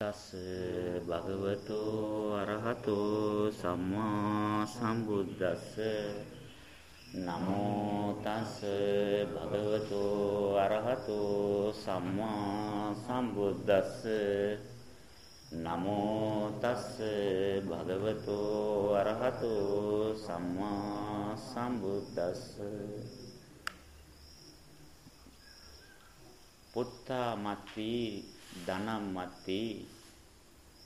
තස් භගවතු අරහතෝ සම්මා සම්බුද්දස්ස. නමෝ තස් භගවතු අරහතෝ සම්මා සම්බුද්දස්ස. නමෝ තස් භගවතු අරහතෝ සම්මා සම්බුද්දස්ස. පුත්තා මත්ති ධනම්මති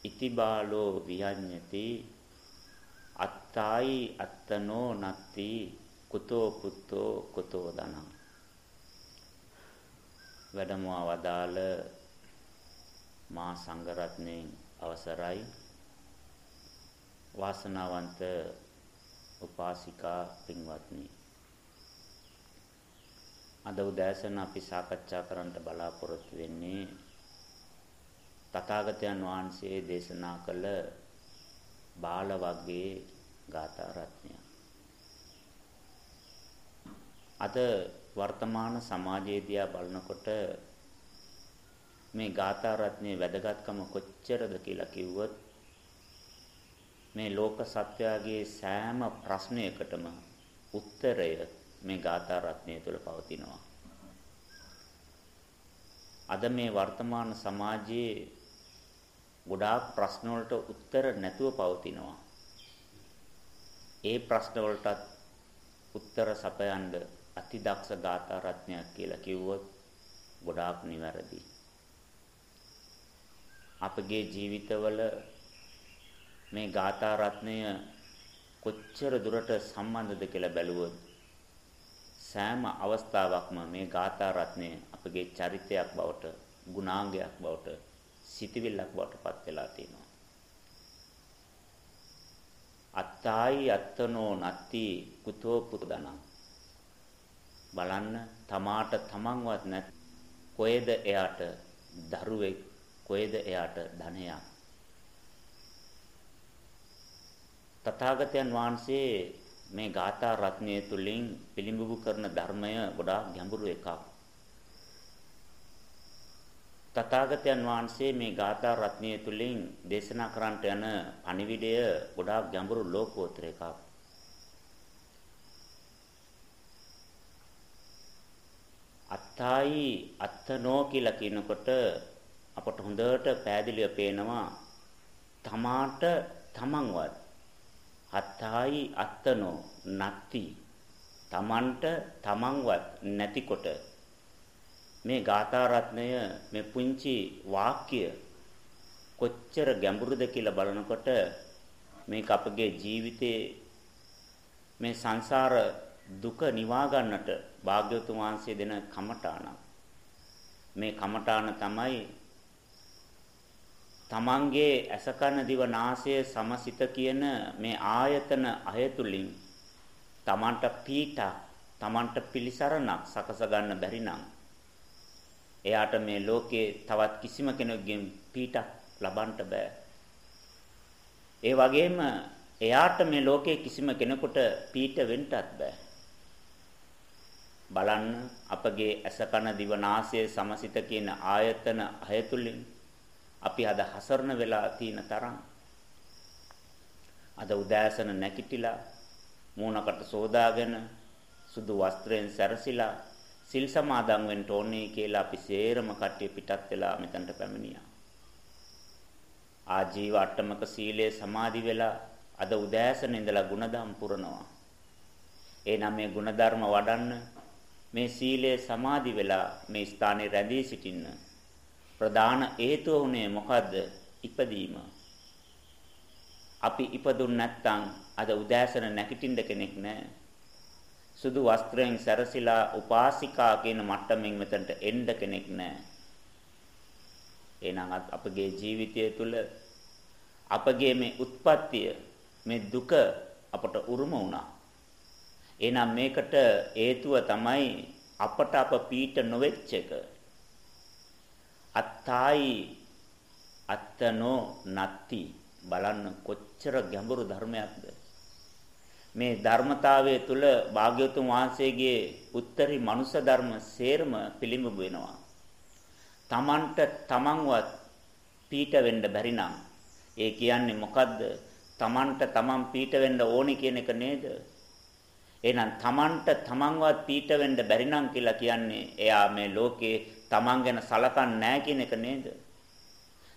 ඉතිබාලෝ වියඤ්ඤති අත්තායි අත්තනෝ නත්ති කුතෝ පුත්තෝ කුතෝ ධනං. වැඩමවා වදාළ මා සංඝරත්නයෙන් අවසරයි. වාසනාවන්ත උපාසිකා පින්වත්නි. අද උදෑසන අපි සාකච්ඡා කරන්න බලාපොරොත්තු වෙන්නේ තථාගතයන් වහන්සේ දේශනා කළ බාල වර්ගයේ ගාථා රත්නය. අද වර්තමාන සමාජයේ දිහා බලනකොට මේ ගාථා රත්නයේ වැදගත්කම කොච්චරද කියලා කිව්වොත් මේ ලෝක සත්‍යයේ සෑම ප්‍රශ්නයකටම උත්තරය මේ ගාථා රත්නය තුළ පවතිනවා. අද මේ වර්තමාන සමාජයේ ගොඩාක් ප්‍රශ්න වලට උත්තර නැතුව පවතිනවා. ඒ ප්‍රශ්න වලටත් උත්තර සපයන්න අතිදක්ෂ ගාථා රත්නයක් කියලා කිව්වොත් ගොඩාක් නිවැරදි. අපගේ ජීවිතවල මේ ගාථා රත්නය කොච්චර දුරට සම්බන්ධද කියලා බැලුවොත් සෑම අවස්ථාවකම මේ ගාථා රත්නය අපගේ චරිතයක් බවට ගුණාංගයක් බවට සිතවිල්ලක් බවට පත් වෙලා තියෙනවා. අත්තායි අත්තනෝ නත්ති කුතෝ පුදනං බලන්න තමාට තමන්වත් නැත් කොහෙද එයාට දරුවෙක් කොහෙද එයාට ධනයක් තථාගතයන් වහන්සේ මේ ගාථා රත්නය තුලින් පිළිඹු කරන ධර්මය ගොඩාක් ගැඹුරු එකක්. තථාගතයන් වහන්සේ මේ ගාථා රත්නය තුලින් දේශනා කරන්නට යන අනිවිඩය ගොඩාක් ගැඹුරු ලෝකෝත්තර එකක්. අත්තයි අත්තනෝ කියලා කියනකොට අපට හොඳට පෑදිලිය පේනවා තමාට තමන්වත් අත්තයි අත්තනෝ නැති තමන්ට තමන්වත් නැතිකොට මේ ගාථා රත්නය මේ පුංචි වාක්‍ය කොච්චර ගැඹුරුද කියලා බලනකොට මේක අපගේ ජීවිතේ මේ සංසාර දුක නිවා ගන්නට භාග්‍යවතුන් වහන්සේ දෙන කමඨාන මේ කමඨාන තමයි තමන්ගේ අසකන දිව නාසය සමසිත කියන මේ ආයතන අයතුලින් තමන්ට පීඨ තමන්ට පිලිසරණක් සකස ගන්න බැරි නම් එයාට මේ ලෝකේ තවත් කිසිම කෙනෙකුගෙන් පීඩක් ලබන්න බෑ. ඒ වගේම එයාට මේ ලෝකේ කිසිම කෙනෙකුට පීඩ වෙන්නත් බෑ. බලන්න අපගේ අසකන දිවනාසය සමසිත කියන ආයතන හය තුලින් අපි අද හසරණ වෙලා තියෙන තරම් අද උදෑසන නැකිටිලා මූණකට සෝදාගෙන සුදු වස්ත්‍රයෙන් සැරසිලා සිල් සමාදන් වෙන්න ඕනේ කියලා අපි සේරම කට්ටිය පිටත් වෙලා මෙතනට පැමිණියා. ආජීව අට්ටමක සීලය සමාදි වෙලා අද උදෑසන ඉඳලා ಗುಣධම් පුරනවා. එනම් මේ ಗುಣධර්ම වඩන්න මේ සීලය සමාදි වෙලා මේ ස්ථානයේ රැඳී සිටින්න ප්‍රධාන හේතුව උනේ මොකද්ද? ඉපදීම. අපි ඉපදුන් නැත්නම් අද උදෑසන නැගිටින්න කෙනෙක් නැහැ. සුදු වස්ත්‍රයෙන් සැරසිලා උපාසිකා කියන මට්ටමින් මෙතනට එන්න කෙනෙක් නැහැ. එහෙනම් අපගේ ජීවිතය තුළ අපගේ මේ උත්පත්තිය මේ දුක අපට උරුම වුණා. එහෙනම් මේකට හේතුව තමයි අපට අප පීඩ නොවෙච්ච එක. අත්තායි අත්තනෝ නත්ති බලන්න කොච්චර ගැඹුරු ධර්මයක්ද මේ ධර්මතාවය තුල භාග්‍යවතුන් වහන්සේගේ උත්තරී මනුෂ්‍ය ධර්ම සේරම පිළිඹු වෙනවා. තමන්ට තමන්වත් පීඨ වෙන්න බැරි නම් ඒ කියන්නේ මොකද්ද? Tamanට Taman පීඨ වෙන්න ඕනි කියන එක නේද? එහෙනම් Tamanට Tamanවත් පීඨ වෙන්න බැරි නම් කියලා කියන්නේ එයා මේ ලෝකේ Taman ගැන සලකන්නේ නැහැ කියන එක නේද?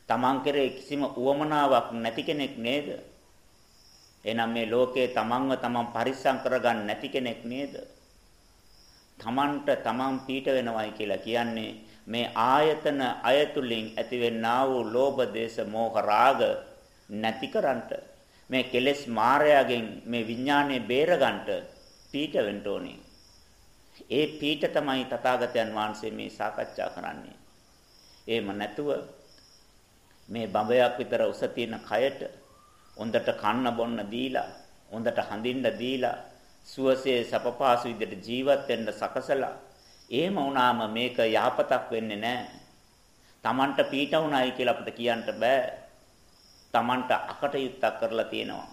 Taman කෙරේ කිසිම උවමනාවක් නැති කෙනෙක් නේද? එහෙනම් මේ ලෝකේ Tamanව Taman පරිස්සම් කරගන්න නැති කෙනෙක් නේද? Tamanට Taman පීඨ වෙනවයි කියලා කියන්නේ මේ ආයතන අයතුලින් ඇතිවෙනා වූ ලෝභ දේශ මොහ රාග නැතිකරන්ට මේ කෙලෙස් මායාවෙන් මේ විඥානය බේරගන්නට පීඨ වෙන්න ඕනේ. ඒ පීඨ තමයි තථාගතයන් වහන්සේ මේ සාකච්ඡා කරන්නේ. එහෙම නැතුව මේ බඹයක් විතර උස තියෙන කයට හොඳට කන්න බොන්න දීලා හොඳට හඳින්න දීලා සුවසේ සපපාසු විදිහට ජීවත් වෙන්න සකසලා එහෙම වුණාම මේක යහපතක් වෙන්නේ නැහැ. Tamanට පීඩ වුණයි කියලා අපිට කියන්න බෑ. Tamanට අකටයුත්තක් කරලා තියෙනවා.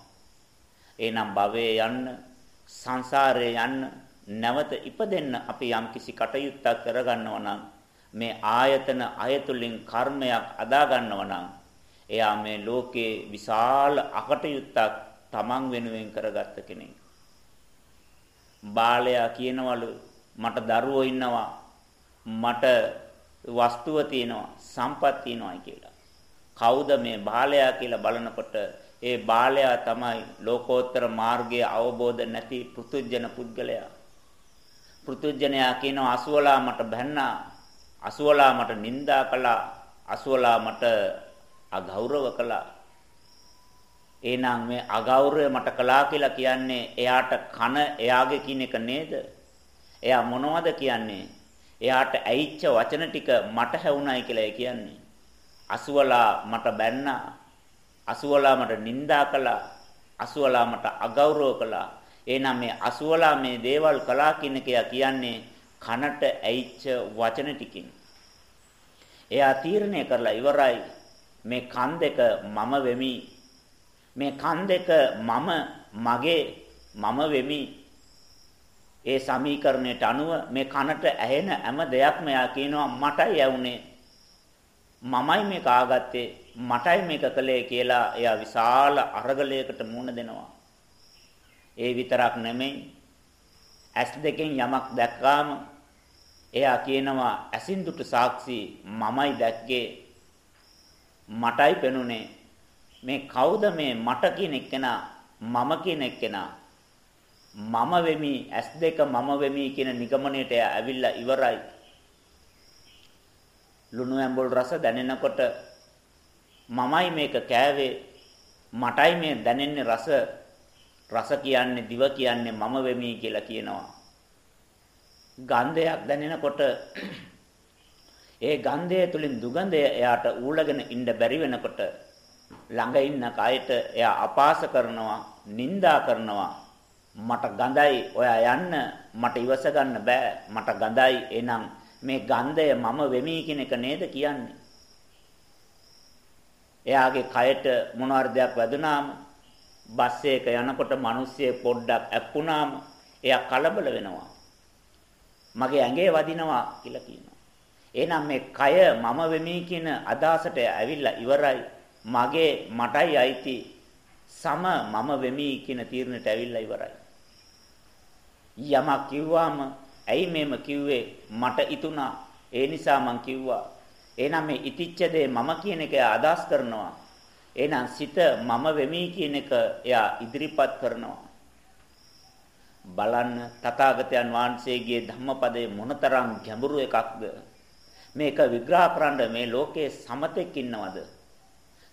එහෙනම් භවයේ යන්න සංසාරේ යන්න නැවත ඉපදෙන්න අපි යම්කිසි කටයුත්තක් කරගන්නවා නම් මේ ආයතන අයතුලින් කර්මයක් අදා ගන්නවා නම් එයා මේ ලෝකේ විශාල අකටයුත්තක් තමන් වෙනුවෙන් කරගත්ත කෙනෙක්. බාලයා කියනවලු මට දරුවෝ ඉන්නවා මට වස්තුව තියෙනවා සම්පත් තියෙනවායි කියලා. කවුද මේ බාලයා කියලා බලනකොට ඒ බාලයා තමයි ලෝකෝත්තර මාර්ගයේ අවබෝධ නැති පෘතුජන පුද්ගලයා. පෘතුජනයා කියනවා අසුවලා මට බැන්නා අසුවලා මට නිඳා කළා අසුවලා මට අගෞරව කළා. එහෙනම් මේ අගෞරවය මට කළා කියලා කියන්නේ එයාට කන එයාගේ කියන එක නේද? එයා මොනවද කියන්නේ? එයාට ඇයිච්ච වචන ටික මට හැවුණයි කියලා ඒ කියන්නේ. අසුවලා මට බැන්නා. අසුවලා මට නිඳා කළා. අසුවලා මට අගෞරව කළා. එහෙනම් මේ අසුවලා මේ දේවල් කළා කියන කියන්නේ කනට ඇයිච්ච වචන ටිකින්. එයා තීරණය කරලා ඉවරයි. මේ කන් දෙක මම වෙමි. මේ කන් දෙක මම මගේ මම වෙමි. ඒ සමීකරණයට අනුව මේ කනට ඇහෙන හැම දෙයක්ම එයා කියනවා මටයි ඇවුනේ මමයි මේක ආගත්තේ. මටයි මේක කළේ කියලා එයා විශාල අරගලයකට මුහුණ දෙනවා. ඒ විතරක් නෙමෙයි ඇස් දෙකෙන් යමක් දැක්කාම එයා කියනවා ඇසින් දුටු සාක්ෂි මමයි දැක්කේ. මටයි පෙනුනේ. මේ කවුද මේ මට කියන එක්කෙනා මම කියන එක්කෙනා? මම වෙමි ඇස් දෙක මම වෙමි කියන නිගමනයට ඇවිල්ලා ඉවරයි. ලුණු ඇඹුල් රස දැනෙනකොට මමයි මේක කෑවේ මටයි මේ දැනෙන්නේ රස. රස කියන්නේ දිව කියන්නේ මම වෙමි කියලා කියනවා. ගන්ධයක් දැනෙනකොට ඒ ගන්ධය තුලින් දුගඳය එයාට ඌලගෙන ඉන්න බැරි වෙනකොට ළඟ ඉන්න කයට එයා අපාස කරනවා නිඳා කරනවා. මට ගඳයි ඔයා යන්න මට ඉවස ගන්න බෑ මට ගඳයි එනම් මේ ගන්ධය මම වෙමි කියන එක නේද කියන්නේ? එයාගේ කයට මොනවාරදයක් වැදුනාම? බස් එක යනකොට මිනිස්සේ පොඩ්ඩක් ඇප්පුනාම එයා කලබල වෙනවා. මගේ ඇඟේ වදිනවා කියලා කියනවා. එහෙනම් මේ කය මම වෙමි කියන අදහසට ඇවිල්ලා ඉවරයි. මගේ මටයි අයිති. සම මම වෙමි කියන තීරණයට ඇවිල්ලා ඉවරයි. යමක් කිව්වම ඇයි මේම කිව්වේ? මට ඉතුණා. ඒ නිසා මං කිව්වා. එහෙනම් මේ ඉතිච්ච දේ මම කියන එක අදහස් කරනවා. එහෙනම් සිත මම වෙමි කියන එක එයා ඉදිරිපත් කරනවා. බලන්න තථාගතයන් වහන්සේගේ ධම්මපදයේ මොනතරම් ගැඹුරු එකක්ද? මේක විග්‍රහ කරන්න මේ ලෝකයේ සමතෙක් ඉන්නවද?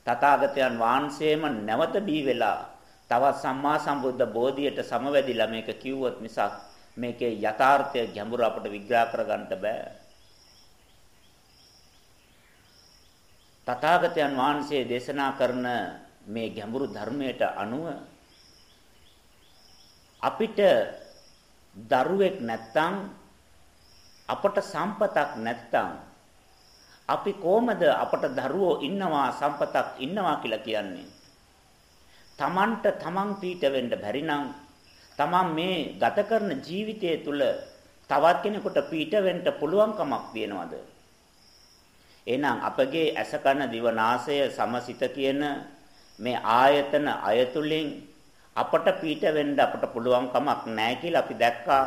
තථාගතයන් වහන්සේම නැවත බී වෙලා තවත් සම්මා සම්බුද්ධ බෝධියට සමවැදිලා මේක කිව්වොත් මිසක් මේකේ යථාර්ථය ගැඹුර අපට විග්‍රහ කරගන්න බෑ. තථාගතයන් වහන්සේ දේශනා කරන මේ ගැඹුරු ධර්මයට අනුව අපිට දරුවෙක් නැත්තම් අපට සම්පතක් නැත්තම් අපි කොහමද අපට දරුවෝ ඉන්නවා සම්පතක් ඉන්නවා කියලා කියන්නේ තමන්ට තමන් පීඩ වෙන්න බැරි නම් තමන් මේ ගත කරන ජීවිතය තුළ තවත් කෙනෙකුට පීඩ වෙන්න පුළුවන් කමක් තියනවද එහෙනම් අපගේ ඇස කන දිව නාසය සමසිත කියන මේ ආයතන අයතුලින් අපට පීඩ වෙන්න අපට පුළුවන් කමක් නැහැ කියලා අපි දැක්කා.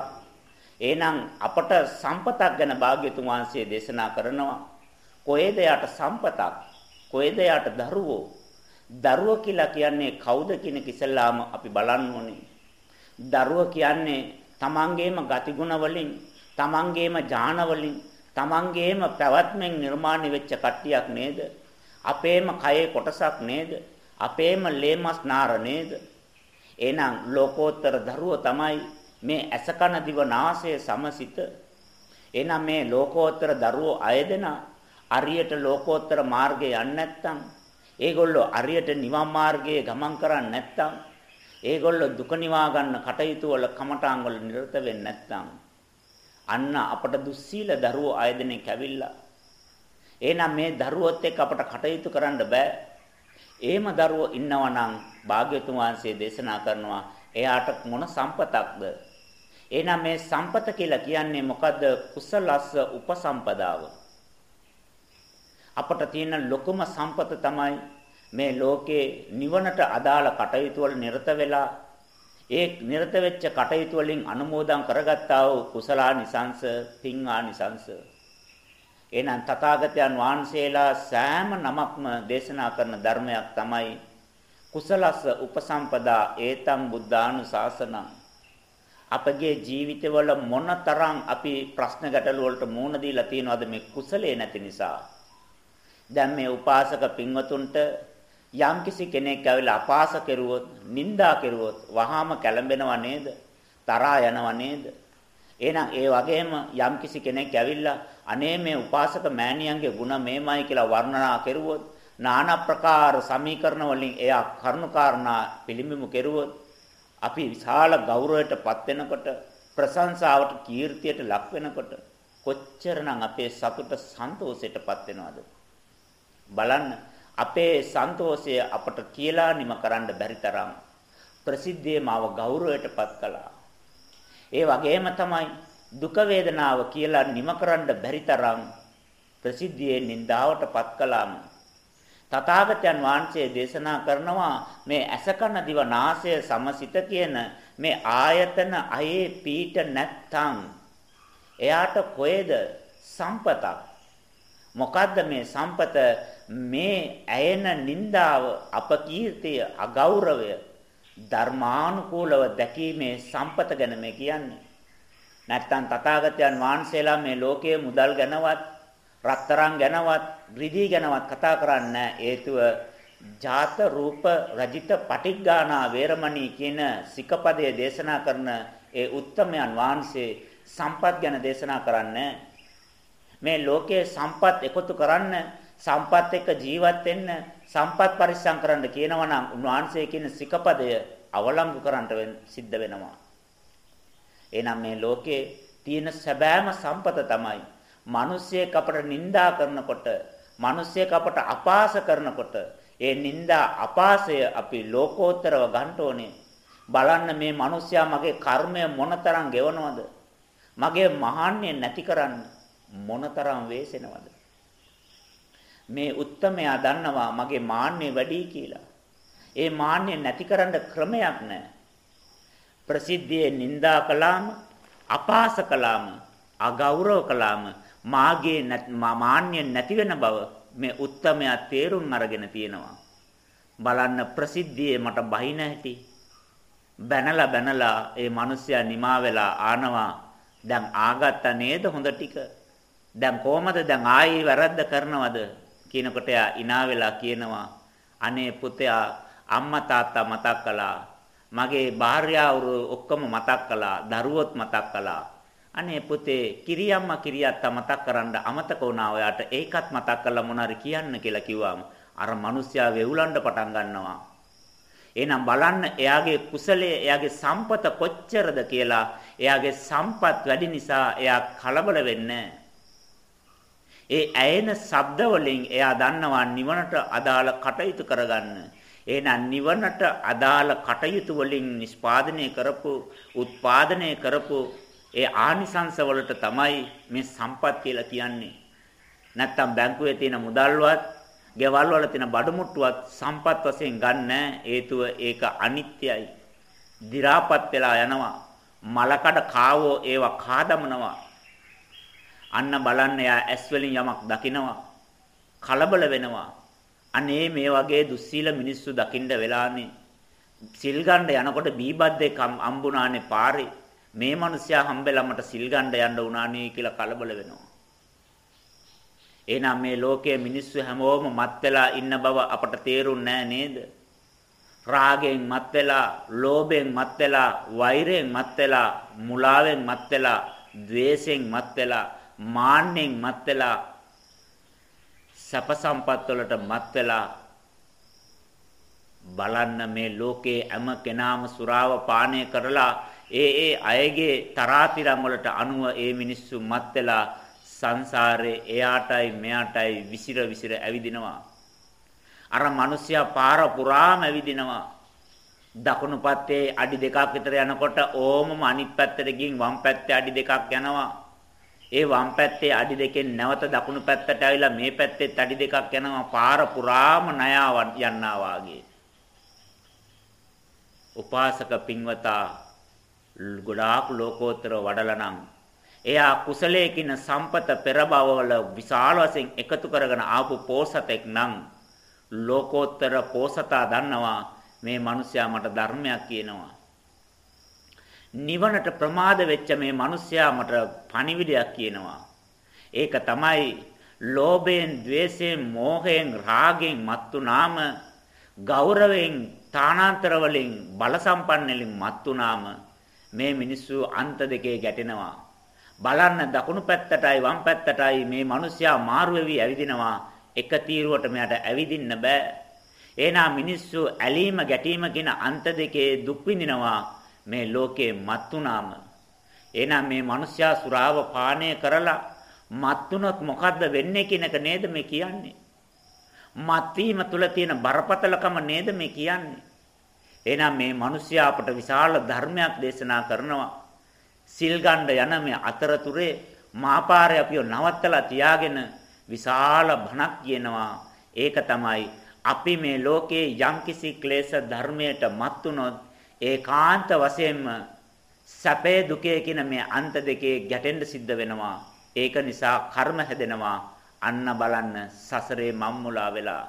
එහෙනම් අපට සම්පතක් ගැන භාග්‍යතුන් වහන්සේ දේශනා කරනවා. කොහෙද යට සම්පතක්? කොහෙද යට දරුවෝ? දරුවෝ කියලා කියන්නේ කවුද කියන කිසල්ලාම අපි බලන්න ඕනේ. දරුවෝ කියන්නේ තමන්ගේම ගතිගුණ වලින්, තමන්ගේම ඥාන වලින්, තමන්ගේම පැවැත්මෙන් නිර්මාණය වෙච්ච කට්ටියක් නේද? අපේම කයේ කොටසක් නේද? අපේම ලේමස් නාර නේද? එහෙනම් ලෝකෝත්තර දරුවෝ තමයි මේ ඇසකන දිව නාසය සමසිත. එහෙනම් මේ ලෝකෝත්තර දරුවෝ අයදෙන අරියට ලෝකෝත්තර මාර්ගේ යන්නේ නැත්නම් ඒගොල්ලෝ අරියට නිවන් මාර්ගයේ ගමන් කරන්නේ නැත්නම් ඒගොල්ලෝ දුක නිවා ගන්න කටයුතු වල කමඨාන් වල නිරත වෙන්නේ නැත්නම් අන්න අපට දුස්සීල දරුවෝ ආයදෙනෙක් ඇවිල්ලා එහෙනම් මේ දරුවොත් එක්ක අපට කටයුතු කරන්න බෑ. එහෙම දරුවෝ ඉන්නවා නම් භාග්‍යතුන් වහන්සේ දේශනා කරනවා එයාට මොන සම්පතක්ද? එහෙනම් මේ සම්පත කියලා කියන්නේ මොකද්ද? කුසලස්ස උපසම්පදාව. අපට තියෙන ලොකුම සම්පත තමයි මේ ලෝකේ නිවනට අදාළ කටයුතු වල නිරත වෙලා ඒ නිරත වෙච්ච කටයුතු වලින් අනුමෝදන් කරගත්තා වූ කුසලානිසංස පින්ආනිසංස. එහෙනම් තථාගතයන් වහන්සේලා සෑම නමක්ම දේශනා කරන ධර්මයක් තමයි කුසලස්ස උපසම්පදා ඒතම් බුද්ධානුශාසනං. අපගේ ජීවිතවල මොනතරම් අපි ප්‍රශ්න ගැටළු වලට මුහුණ දීලා තියෙනවද මේ කුසලයේ නැති නිසා? දැන් මේ උපාසක පින්වතුන්ට යම්කිසි කෙනෙක් ඇවිල්ලා අපාස කෙරුවොත්, නිନ୍ଦා කෙරුවොත් වහාම කැළඹෙනව නේද? තරහා යනව නේද? එහෙනම් ඒ වගේම යම්කිසි කෙනෙක් ඇවිල්ලා අනේ මේ උපාසක මෑණියන්ගේ ಗುಣ මේමයි කියලා වර්ණනා කෙරුවොත්, নানা ප්‍රකාර සමීකරණ වලින් එයා කරුණාකාරණා පිළිඹිමු කෙරුවොත් අපි විශාල ගෞරවයටපත් වෙනකොට ප්‍රශංසාවට කීර්තියට ලක් වෙනකොට කොච්චරනම් අපේ සතුට සන්තෝෂයටපත් වෙනවද බලන්න. අපේ සන්තෝෂය අපට කියලා නිම කරන්න බැරි තරම් ප්‍රසිද්ධියේ මාව ගෞරවයටපත් කළා. ඒ වගේම තමයි දුක වේදනාව කියලා නිම කරන්න බැරි තරම් ප්‍රසිද්ධියේ නින්දාවටපත් කළාම තථාගතයන් වහන්සේ දේශනා කරනවා මේ ඇසකන දිව නාසය සමසිත කියන මේ ආයතන අයේ පීඨ නැත්තම් එයාට කොහෙද සම්පතක්? මොකද්ද මේ සම්පත? මේ ඇයෙන නිന്ദාව අපකීර්තිය අගෞරවය ධර්මානුකූලව දැකීමේ සම්පත ගැන මේ කියන්නේ. නැත්තම් තථාගතයන් වහන්සේලා මේ ලෝකයේ මුදල් ගැනවත් රත්තරන් ගැනවත් රිදී ගැනවත් කතා කරන්නේ හේතුව ජාත රූප රජිත පටිග්ගානා වේරමණී කියන සිකපදයේ දේශනා කරන ඒ උත්තමයන් වහන්සේ සම්පත් ගැන දේශනා කරන්නේ මේ ලෝකයේ සම්පත් එකතු කරන්න සම්පත් එක්ක ජීවත් වෙන්න සම්පත් පරිස්සම් කරන්න කියනවා නම් උන්වහන්සේ කියන සිකපදය අවලංගු කරන්නට සිද්ධ වෙනවා. එහෙනම් මේ ලෝකේ තියෙන සැබෑම සම්පත තමයි මිනිස්සෙක් අපට නිඳා කරනකොට මිනිස්සෙක් අපට අපාස කරනකොට ඒ නිନ୍ଦා අපාසය අපි ලෝකෝත්තරව ගන්න ඕනේ. බලන්න මේ මිනිස්සයා මගේ කර්මය මොනතරම් ගෙවනවද? මගේ මහාන්නේ නැති කරන්න මොනතරම් වේසෙනවද? මේ උත්තමයා දන්නවා මගේ මාන්නේ වැඩි කියලා. ඒ මාන්නේ නැතිකරන්න ක්‍රමයක් නැහැ. ප්‍රසිද්ධියේ නිඳා කළාම, අපාස කළාම, අගෞරව කළාම මාගේ මාන්නේ නැති වෙන බව මේ උත්තමයා තේරුම් අරගෙන තියෙනවා. බලන්න ප්‍රසිද්ධියේ මට බහින හැටි. බැනලා බැනලා ඒ මිනිස්සයා නිමා වෙලා ආනවා. දැන් ආගත්ත නේද හොඳ ටික. දැන් කොහමද දැන් ආයේ වැරද්ද කරනවද කියනකොට එයා ඉනා වෙලා කියනවා අනේ පුතයා අම්මා තාත්තා මතක් කළා. මගේ භාර්යාවරු ඔක්කොම මතක් කළා දරුවොත් මතක් කළා. අනේ පුතේ කිරියම්මා කිරියත්තා මතක් කරන්න අමතක වුණා ඔයාට? ඒකත් මතක් කරලා මොනාරි කියන්න කියලා කිව්වම අර මිනිස්සයා වෙවුලන්න පටන් ගන්නවා. එහෙනම් බලන්න එයාගේ කුසලයේ එයාගේ සම්පත කොච්චරද කියලා. එයාගේ සම්පත් වැඩි නිසා එයා කලබල වෙන්නේ ඒ ඇයෙන ශබ්ද වලින් එයා දන්නවා නිවනට අදාළ කටයුතු කරගන්න. එහෙනම් නිවනට අදාළ කටයුතු වලින් නිෂ්පාදනය කරපු, උත්පාදනය කරපු ඒ ආනිසංස වලට තමයි මේ සම්පත් කියලා කියන්නේ. නැත්තම් බැංකුවේ තියෙන මුදල්වත්, ගෙවල් වල තියෙන බඩු මුට්ටුවත් සම්පත් වශයෙන් ගන්න හේතුව ඒක අනිත්‍යයි. දි รา පත් වෙලා යනවා. මලකඩ කාවෝ ඒවා කාදමනවා. අන්න බලන්න යා ඇස් වලින් යමක් දකිනවා. කලබල වෙනවා. අනේ මේ වගේ දුස්සීල මිනිස්සු දකින්න වෙලානේ. සිල් ගන්න යනකොට බීබද්දෙක් අම්බුණානේ පාරේ. මේ මිනිස්සයා හම්බෙලා මට සිල් ගන්න යන්න උනානේ කියලා කලබල වෙනවා. එහෙනම් මේ ලෝකයේ මිනිස්සු හැමෝම මත් වෙලා ඉන්න බව අපට තේරුන්නේ නේද? රාගයෙන් මත් වෙලා, ලෝභයෙන් මත් වෙලා, වෛරයෙන් මත් වෙලා, මුලාවෙන් මත් වෙලා, ద్వේෂයෙන් මත් වෙලා, මාන්නෙන් මත් වෙලා, සැප සම්පත් වලට මත් වෙලා බලන්න මේ ලෝකේ හැම කෙනාම සුරාව පානය කරලා ඒ ඒ අයගේ තරාතිරම් වලට අනුව ඒ මිනිස්සු මත් වෙලා සංසාරේ එයාටයි මෙයාටයි විසිර විසිර ඇවිදිනවා. අර මිනිස්සයා පාර පුරාම ඇවිදිනවා. දකුණු පැත්තේ අඩි දෙකක් විතර යනකොට ඕමම අනිත් පැත්තට ගින් වම් පැත්තේ අඩි දෙකක් යනවා. ඒ වම් පැත්තේ අඩි දෙකෙන් නැවත දකුණු පැත්තට ආවිලා මේ පැත්තෙත් අඩි දෙකක් යනවා. පාර පුරාම ණයාව යන්නා වාගේ. උපාසක පින්වතා ගොඩාක් ලෝකෝත්තර වඩලා නම් එයා කුසලයකින සම්පත පෙර භවවල විශාල වශයෙන් එකතු කරගෙන ආපු පෝසතෙක් නම් ලෝකෝත්තර පෝසතා දන්නවා මේ මිනිසයා මට ධර්මයක් කියනවා නිවනට ප්‍රමාද වෙච්ච මේ මිනිසයා මට පණිවිඩයක් කියනවා ඒක තමයි ලෝභයෙන්, ద్వේෂයෙන්, මෝහයෙන්, රාගයෙන් මත්තුනාම ගෞරවයෙන්, තානාන්තර වලින්, බල සම්පන්නලින් මත්තුනාම මේ මිනිස්සු අන්ත දෙකේ ගැටෙනවා. බලන්න දකුණු පැත්තටයි වම් පැත්තටයි මේ මිනිස්සයා මාරු වෙවි ඇවිදිනවා. එක තීරුවට මෙයාට ඇවිදින්න බෑ. එහෙනම් මිනිස්සු ඇලීම ගැටීම කියන අන්ත දෙකේ දුක් විඳිනවා මේ ලෝකේ මත්ුණාම. එහෙනම් මේ මිනිස්සයා සුරාව පානය කරලා මත්ුණොත් මොකද්ද වෙන්නේ කියන එක නේද මේ කියන්නේ? මත්වීම තුල තියෙන බරපතලකම නේද මේ කියන්නේ? එහෙනම් මේ මිනිස්සයා අපට විශාල ධර්මයක් දේශනා කරනවා. සිල් ගන්න යන මේ අතරතුරේ මාපාරේ අපිව නවත්තලා තියාගෙන විශාල බණක් කියනවා. ඒක තමයි අපි මේ ලෝකේ යම්කිසි ක්ලේශ ධර්මයට මත් වුනොත් ඒකාන්ත වශයෙන්ම සැපේ දුකේ කියන මේ අන්ත දෙකේ ගැටෙන්න සිද්ධ වෙනවා. ඒක නිසා කර්ම හැදෙනවා. අන්න බලන්න සසරේ මම්මුලා වෙලා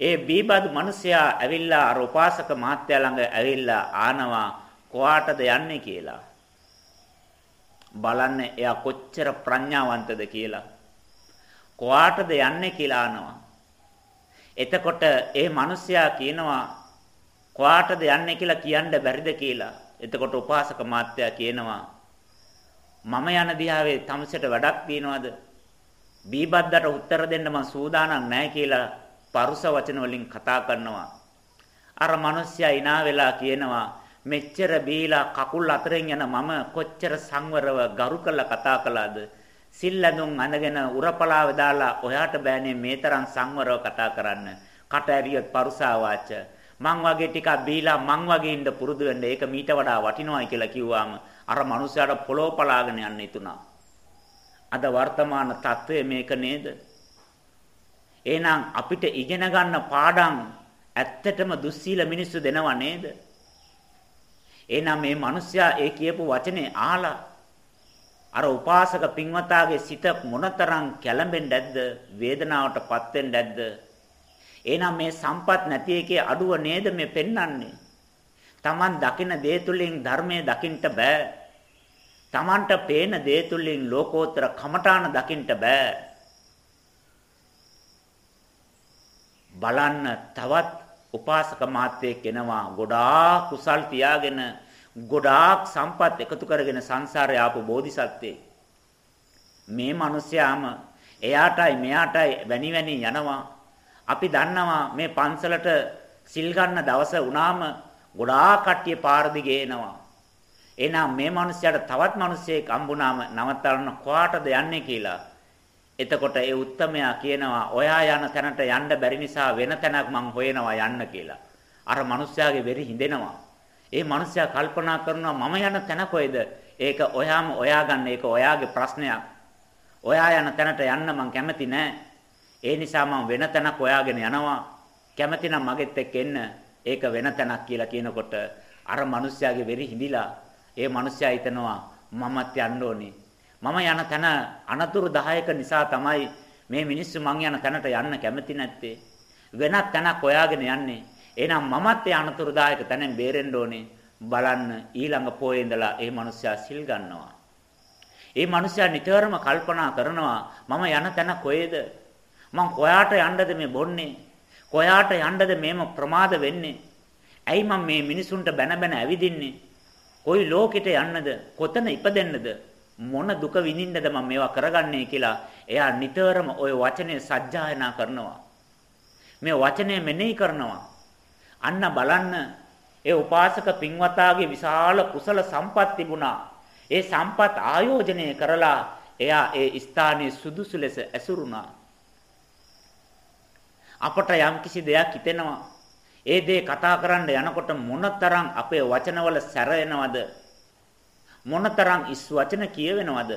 ඒ බීබදු මිනිසයා ඇවිල්ලා අර උපාසක මාත්‍යා ළඟ ඇවිල්ලා ආනවා කොහාටද යන්නේ කියලා. බලන්න එයා කොච්චර ප්‍රඥාවන්තද කියලා. කොහාටද යන්නේ කියලා ආනවා. එතකොට ඒ මිනිසයා කියනවා කොහාටද යන්නේ කියලා කියන්න බැරිද කියලා. එතකොට උපාසක මාත්‍යා කියනවා මම යන දිහාවේ තමසට වැඩක් තියනවද? බීබද්දට උත්තර දෙන්න මම සූදානම් නැහැ කියලා පරුස වචන වලින් කතා කරනවා. අර මිනිස්සයා hina වෙලා කියනවා මෙච්චර බීලා කකුල් අතරින් යන මම කොච්චර සංවරව ගරු කරලා කතා කළාද? සිල්ලඳුන් අඳගෙන උරපලාව දාලා ඔයාට බෑනේ මේ තරම් සංවරව කතා කරන්න. කට ඇරියොත් පරුසා වාච. මං වගේ ටිකක් බීලා මං වගේ ඉන්න පුරුදු වෙන්න ඒක මීට වඩා වටිනවයි කියලා කිව්වාම අර මනුස්සයාට පොළොව පලාගෙන යන්න ඉතුණා. අද වර්තමාන තත්වය මේක නේද? එහෙනම් අපිට ඉගෙන ගන්න පාඩම් ඇත්තටම දුස්සීල මිනිස්සු දෙනව නේද? එහෙනම් මේ මිනිස්සයා ඒ කියපු වචනේ අහලා අර උපාසක පින්වතාගේ සිත මොනතරම් කැළඹෙන්නේ නැද්ද? වේදනාවටපත් වෙන්නේ නැද්ද? එහෙනම් මේ සම්පත් නැති එකේ අඩුව නේද මේ පෙන්වන්නේ? Taman දකින දේ තුලින් ධර්මයේ දකින්න බෑ. Tamanට පේන දේ තුලින් ලෝකෝත්තර කමඨාන දකින්න බෑ. බලන්න තවත් උපාසක මාත්‍යෙක් එනවා ගොඩාක් කුසල් තියාගෙන ගොඩාක් සම්පත් එකතු කරගෙන සංසාරේ ආපු බෝධිසත්වෙක් මේ මිනිස්යාම එයාටයි මෙයාටයි වැනි වැනි යනවා අපි දන්නවා මේ පන්සලට සිල් ගන්න දවස වුණාම ගොඩාක් කට්ටිය පාර දිගේ එනවා එහෙනම් මේ මිනිස්යාට තවත් මිනිසෙක් හම්බුනාම නවත්තන්න කොහාටද යන්නේ කියලා එතකොට ඒ උත්තමයා කියනවා ඔයා යන තැනට යන්න බැරි නිසා වෙන තැනක් මං හොයනවා යන්න කියලා. අර මිනිස්යාගේ වෙරි හිඳෙනවා. ඒ මිනිස්යා කල්පනා කරනවා මම යන තැන කොයිද? ඒක ඔයාම ඔයා ගන්න ඒක ඔයාගේ ප්‍රශ්නයක්. ඔයා යන තැනට යන්න මං කැමති නෑ. ඒ නිසා මං වෙන තැනක් හොයාගෙන යනවා. කැමති නම් මගෙත් එක්ක එන්න. ඒක වෙන තැනක් කියලා කියනකොට අර මිනිස්යාගේ වෙරි හිඳිලා ඒ මිනිස්යා හිතනවා මමත් යන්න ඕනේ. මම යන තැන අනතුරු 10ක නිසා තමයි මේ මිනිස්සු මං යන තැනට යන්න කැමති නැත්තේ. වෙනත් තැනක් හොයාගෙන යන්නේ. එහෙනම් මමත් ඒ අනතුරුදායක තැනෙන් බේරෙන්න ඕනේ. බලන්න ඊළඟ පොයේ ඉඳලා ඒ මිනිස්සයා සිල් ගන්නවා. ඒ මිනිස්සයා නිතරම කල්පනා කරනවා මම යන තැන කොහෙද? මං කොයාට යන්නද මේ බොන්නේ? කොයාට යන්නද මේම ප්‍රමාද වෙන්නේ? ඇයි මම මේ මිනිසුන්ට බැන බැන ඇවිදින්නේ? කොයි ලෝකෙට යන්නද? කොතන ඉපදෙන්නද? මොන දුක විඳින්නද මම මේවා කරගන්නේ කියලා එයා නිතරම ওই වචනේ සජ්ජායනා කරනවා. මේ වචනේ මෙනෙහි කරනවා. අන්න බලන්න ඒ උපාසක පින්වතාගේ විශාල කුසල සම්පත් තිබුණා. ඒ සම්පත් ආයෝජනය කරලා එයා ඒ ස්ථානයේ සුදුසු ලෙස ඇසුරුණා. අපට යම්කිසි දෙයක් හිතෙනවා. ඒ දේ කතා කරන්න යනකොට මොනතරම් අපේ වචනවල සැරෙනවද? මොනතරම් ඉස් වචන කියවෙනවද?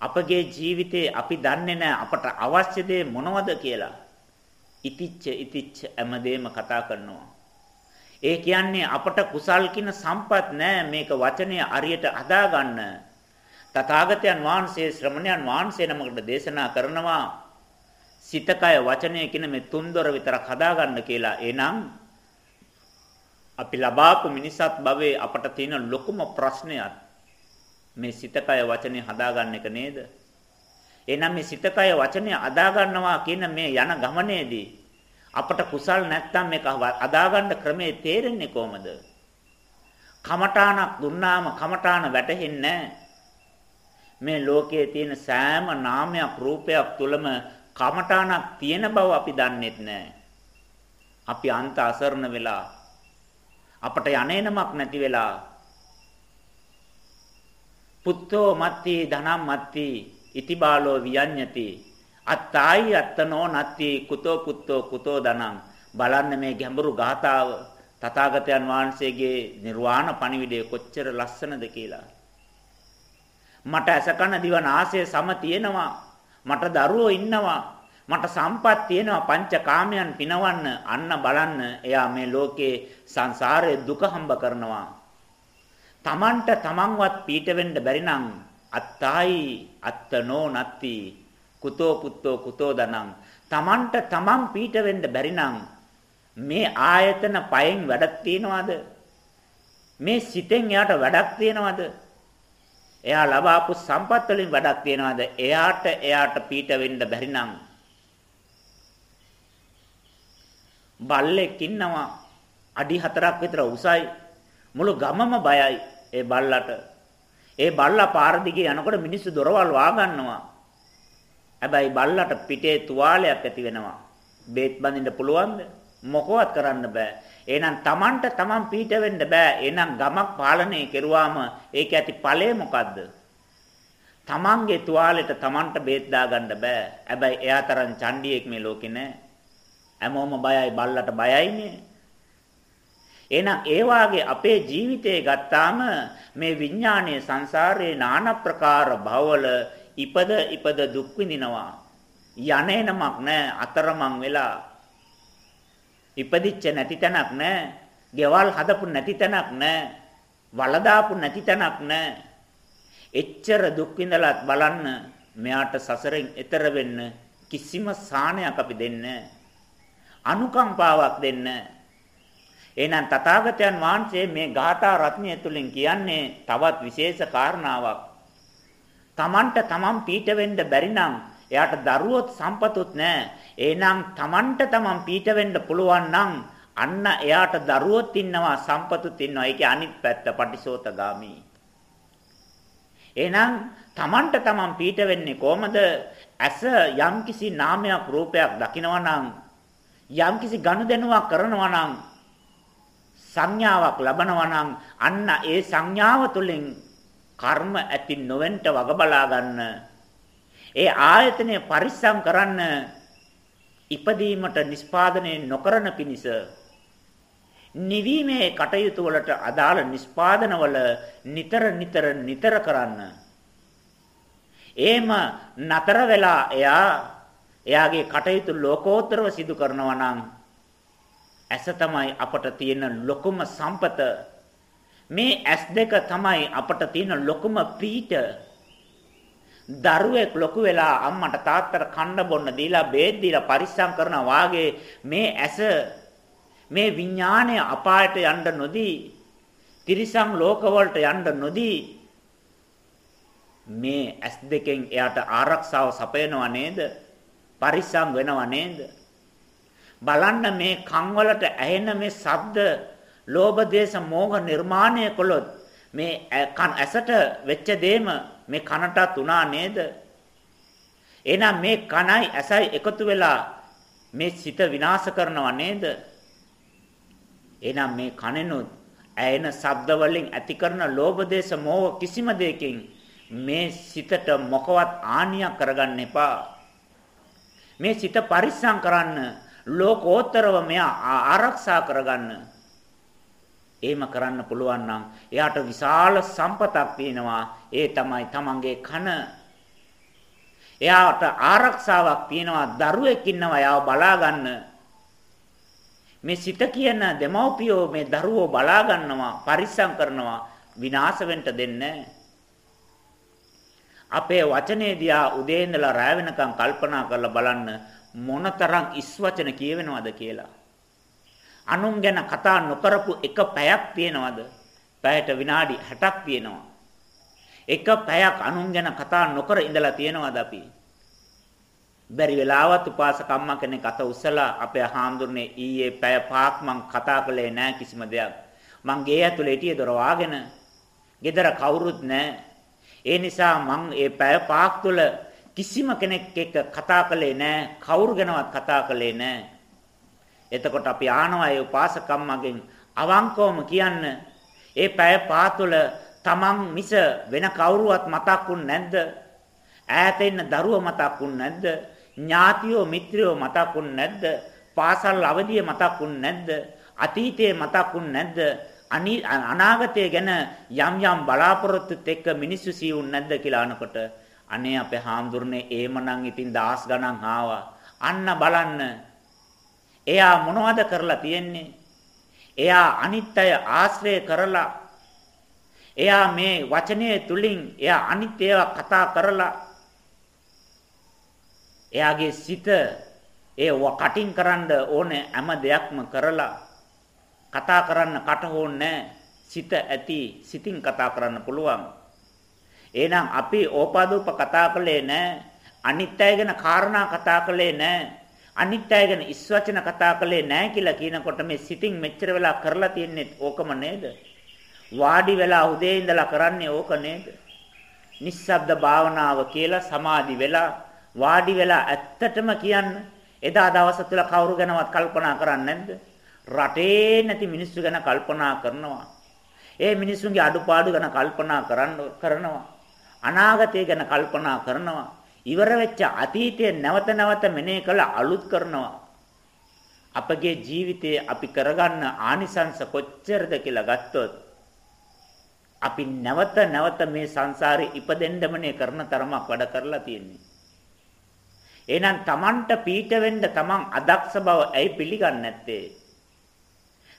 අපගේ ජීවිතේ අපි දන්නේ නැහැ අපට අවශ්‍ය දේ මොනවද කියලා. ඉතිච්ච ඉතිච්ච හැමදේම කතා කරනවා. ඒ කියන්නේ අපට කුසල් කියන සම්පත් නෑ මේක වචනය අරියට අදා ගන්න. තථාගතයන් වහන්සේ ශ්‍රමණයන් වහන්සේ නමකට දේශනා කරනවා සිතකය වචනය කියන මේ තුන්දොර විතරක් හදා ගන්න කියලා. එනම් අපි ලබාපු මිනිසත් භවයේ අපට තියෙන ලොකුම ප්‍රශ්නයක් මේ සිතකය වචනේ හදා ගන්න එක නේද? එහෙනම් මේ සිතකය වචනේ අදා ගන්නවා කියන මේ යන ගමනේදී අපට කුසල් නැත්තම් මේක අදා ගන්න ක්‍රමේ තේරෙන්නේ කොහමද? කමඨාණක් දුන්නාම කමඨාණ වැටහෙන්නේ මේ ලෝකයේ තියෙන සෑම නාමයක් රූපයක් තුලම කමඨාණක් තියෙන බව අපි දන්නේත් නැහැ. අපි අන්ත අසරණ වෙලා අපට යන්නේනමක් නැති වෙලා පුත්තෝ මත්ති ධනම් මත්ති ඉතිබාලෝ වියඤ්ඤති අත්තායි අත්තනෝ නත්ති කුතෝ පුත්තෝ කුතෝ දනං බලන්න මේ ගැඹුරු ගාතාව තථාගතයන් වහන්සේගේ නිර්වාණ පණිවිඩය කොච්චර ලස්සනද කියලා. මට අසකන දිව නාසය සම තියෙනවා. මට දරුවෝ ඉන්නවා. මට සම්පත් තියෙනවා පංචකාමයන් පිනවන්න අන්න බලන්න එයා මේ ලෝකේ සංසාරයේ දුක හම්බ කරනවා. තමන්ට තමන්වත් පීඩ වෙන්න බැරි නම් අත්තායි අත්තනෝ නත්ති කුතෝ පුත්තෝ කුතෝ දනං. තමන්ට තමන් පීඩ වෙන්න බැරි නම් මේ ආයතන පයෙන් වැඩක් තියනවාද? මේ සිතෙන් එයාට වැඩක් තියනවාද? එයා ලබාපු සම්පත් වලින් වැඩක් තියනවාද එයාට එයාට පීඩ වෙන්න බැරි නම් බල්ලෙක් ඉන්නවා අඩි 4ක් විතර උසයි මුළු ගමම බයයි ඒ බල්ලට ඒ බල්ලා පාර දිගේ යනකොට මිනිස්සු දොරවල් වාගන්නවා. හැබැයි බල්ලට පිටේ තුවාලයක් ඇති වෙනවා. බේත් බඳින්න පුළුවන්ද? මොකවත් කරන්න බෑ. එහෙනම් Tamanට Taman පීඩ වෙන්න බෑ. එහෙනම් ගමක් පාලනය කෙරුවාම ඒක ඇති ඵලය මොකද්ද? Tamanගේ තුවාලෙට Tamanට බේත් දාගන්න බෑ. හැබැයි එයා තරම් චණ්ඩියෙක් මේ ලෝකේ නෑ. හැමෝම බයයි බල්ලට බයයිනේ. එහෙනම් ඒ වාගේ අපේ ජීවිතේ ගත්තාම මේ විඥානයේ සංසාරයේ নানা ප්‍රකාර භවවල ඉපද ඉපද දුක් විඳිනවා. යන්නේනමක් නැහැ අතරමං වෙලා. ඉපදිච්ච නැති තැනක් නැහැ. ගෙවල් හදපු නැති තැනක් නැහැ. වලදාපු නැති තැනක් නැහැ. එච්චර දුක් විඳලත් බලන්න මෙයාට සසරෙන් එතර වෙන්න කිසිම සාහනයක් අපි දෙන්නේ අනුකම්පාවක් දෙන්නේ එහෙනම් තථාගතයන් වහන්සේ මේ ගාථා රත්නය තුලින් කියන්නේ තවත් විශේෂ කාරණාවක්. Tamanට Taman පීඨ වෙන්න බැරි නම් එයාට දරුවොත් සම්පතුත් නැහැ. එහෙනම් Tamanට Taman පීඨ වෙන්න පුළුවන් නම් අන්න එයාට දරුවොත් ඉන්නවා සම්පතුත් ඉන්නවා. ඒකේ අනිත් පැත්ත පටිසෝතගාමි. එහෙනම් Tamanට Taman පීඨ වෙන්නේ කොහමද? ඇස යම්කිසි නාමයක් රූපයක් දකිනවා නම් යම්කිසි ගනුදෙනුවක් කරනවා නම් සංඥාවක් ලබනවා නම් අන්න ඒ සංඥාව තුළින් කර්ම ඇති නොවෙන්න වග බලා ගන්න. ඒ ආයතනය පරිස්සම් කරන්න ඉපදීමට නිස්පාදනය නොකරන පිණිස නිවීමේ කටයුතු වලට අදාළ නිස්පාදනවල නිතර නිතර නිතර කරන්න. එහෙම නතර වෙලා එයා එයාගේ කටයුතු ලෝකෝත්තරව සිදු කරනවා නම් ඇස තමයි අපට තියෙන ලොකුම සම්පත. මේ ඇස් දෙක තමයි අපට තියෙන ලොකුම පීඨ. දරුවෙක් ලොකු වෙලා අම්මට තාත්තට කන්න බොන්න දීලා බේත් දීලා පරිස්සම් කරනා වාගේ මේ ඇස මේ විඥාණය අපායට යන්න නොදී තිරිසන් ලෝකවලට යන්න නොදී මේ ඇස් දෙකෙන් එයාට ආරක්ෂාව සපයනවා නේද? පරිස්සම් වෙනවා නේද? බලන්න මේ කන් වලට ඇහෙන මේ ශබ්ද ලෝභ දේශ මෝහ නිර්මාණය කළොත් මේ ඇසට වෙච්ච දේම මේ කනටත් උනා නේද? එහෙනම් මේ කනයි ඇසයි එකතු වෙලා මේ සිත විනාශ කරනවා නේද? එහෙනම් මේ කනෙනුත් ඇයෙන ශබ්ද වලින් ඇති කරන ලෝභ දේශ මෝහ කිසිම දෙයකින් මේ සිතට මොකවත් ආනියක් කරගන්න එපා. මේ සිත පරිස්සම් කරන්න ලෝකෝත්තරව මෙයා ආරක්ෂා කරගන්න. එහෙම කරන්න පුළුවන් නම් එයාට විශාල සම්පතක් තියෙනවා. ඒ තමයි තමන්ගේ කන. එයාට ආරක්ෂාවක් තියෙනවා. දරුවෙක් ඉන්නවා එයාව බලා ගන්න. මේ සිත කියන දෙමව්පියෝ මේ දරුවෝ බලා ගන්නවා, පරිස්සම් කරනවා, විනාශ වෙන්න දෙන්නේ අපේ වචනේ දිහා උදේ ඉඳලා රැ වෙනකම් කල්පනා කරලා බලන්න මොනතරම් ඉස්වචන කියවෙනවද කියලා. අනුන් ගැන කතා නොකරපු එක පැයක් තියෙනවද? පැයට විනාඩි 60ක් තියෙනවා. එක පැයක් අනුන් ගැන කතා නොකර ඉඳලා තියෙනවද අපි? බැරි වෙලාවත් උපාසක අම්මා කෙනෙක් අත උස්සලා අපේ හාමුදුරනේ ඊයේ පැය පහක් මං කතා කළේ නෑ කිසිම දෙයක්. මං ගේ ඇතුලේ හිටියේ දොර වහගෙන. ගෙදර කවුරුත් නෑ. ඒ නිසා මං ඒ පැය පහක් තුළ කිසිම කෙනෙක් එක්ක කතා කළේ නෑ. කවුරු ගැනවත් කතා කළේ නෑ. එතකොට අපි ආනවා ඒ උපාසක අම්මගෙන් අවංකවම කියන්න ඒ පැය පහ තුළ තමන් මිස වෙන කවුරුවත් මතක්ුන් නැද්ද? ඈත ඉන්න දරුව මතක්ුන් නැද්ද? ඥාතියෝ මිත්‍රයෝ මතකුන් නැද්ද? පාසල් අවදිය මතකුන් නැද්ද? අතීතයේ මතකුන් නැද්ද? අනාගතය ගැන යම් යම් බලාපොරොත්තුත් එක්ක මිනිස්සු සිවුන් නැද්ද කියලා අනකොට අනේ අපේ හාමුදුරනේ එහෙමනම් ඉතින් දහස් ගණන් ආවා. අන්න බලන්න. එයා මොනවද කරලා තියෙන්නේ? එයා අනිත් අය ආශ්‍රය කරලා එයා මේ වචනය තුලින් එයා අනිත් ඒවා කතා කරලා එයාගේ සිත ඒ කටින් කරන්න ඕනේ හැම දෙයක්ම කරලා කතා කරන්න කට සිත ඇති සිතින් කතා කරන්න පුළුවන්. එහෙනම් අපි ඕපාදූප කතා කළේ නැහැ. අනිත් අය ගැන කාරණා කතා කළේ නැහැ. අනිත් අය ගැන ඉස්වචන කතා කළේ නැහැ කියලා කියනකොට මේ සිතින් මෙච්චර වෙලා කරලා තියන්නේ ඕකම නේද? වාඩි වෙලා උදේ ඉඳලා කරන්නේ ඕක නේද? නිස්සබ්ද භාවනාව කියලා සමාධි වෙලා වාඩි වෙලා ඇත්තටම කියන්න එදා දවස තුල කවුරු ගැනවත් කල්පනා කරන්නේ නැද්ද? රටේ නැති මිනිස්සු ගැන කල්පනා කරනවා. ඒ මිනිස්සුන්ගේ අඩුපාඩු ගැන කල්පනා කරන්න කරනවා. අනාගතය ගැන කල්පනා කරනවා. ඉවර වෙච්ච අතීතය නැවත නැවත මෙනෙහි කළ අලුත් කරනවා. අපගේ ජීවිතයේ අපි කරගන්න ආනිසංස කොච්චරද කියලා ගත්තොත් අපි නැවත නැවත මේ සංසාරේ ඉපදෙන්නමනේ කරන තරමක් වැඩ කරලා තියෙන්නේ. එහෙනම් Tamanට පීඩ වෙන්න Taman අදක්ෂ බව ඇයි පිළිගන්නේ නැත්තේ?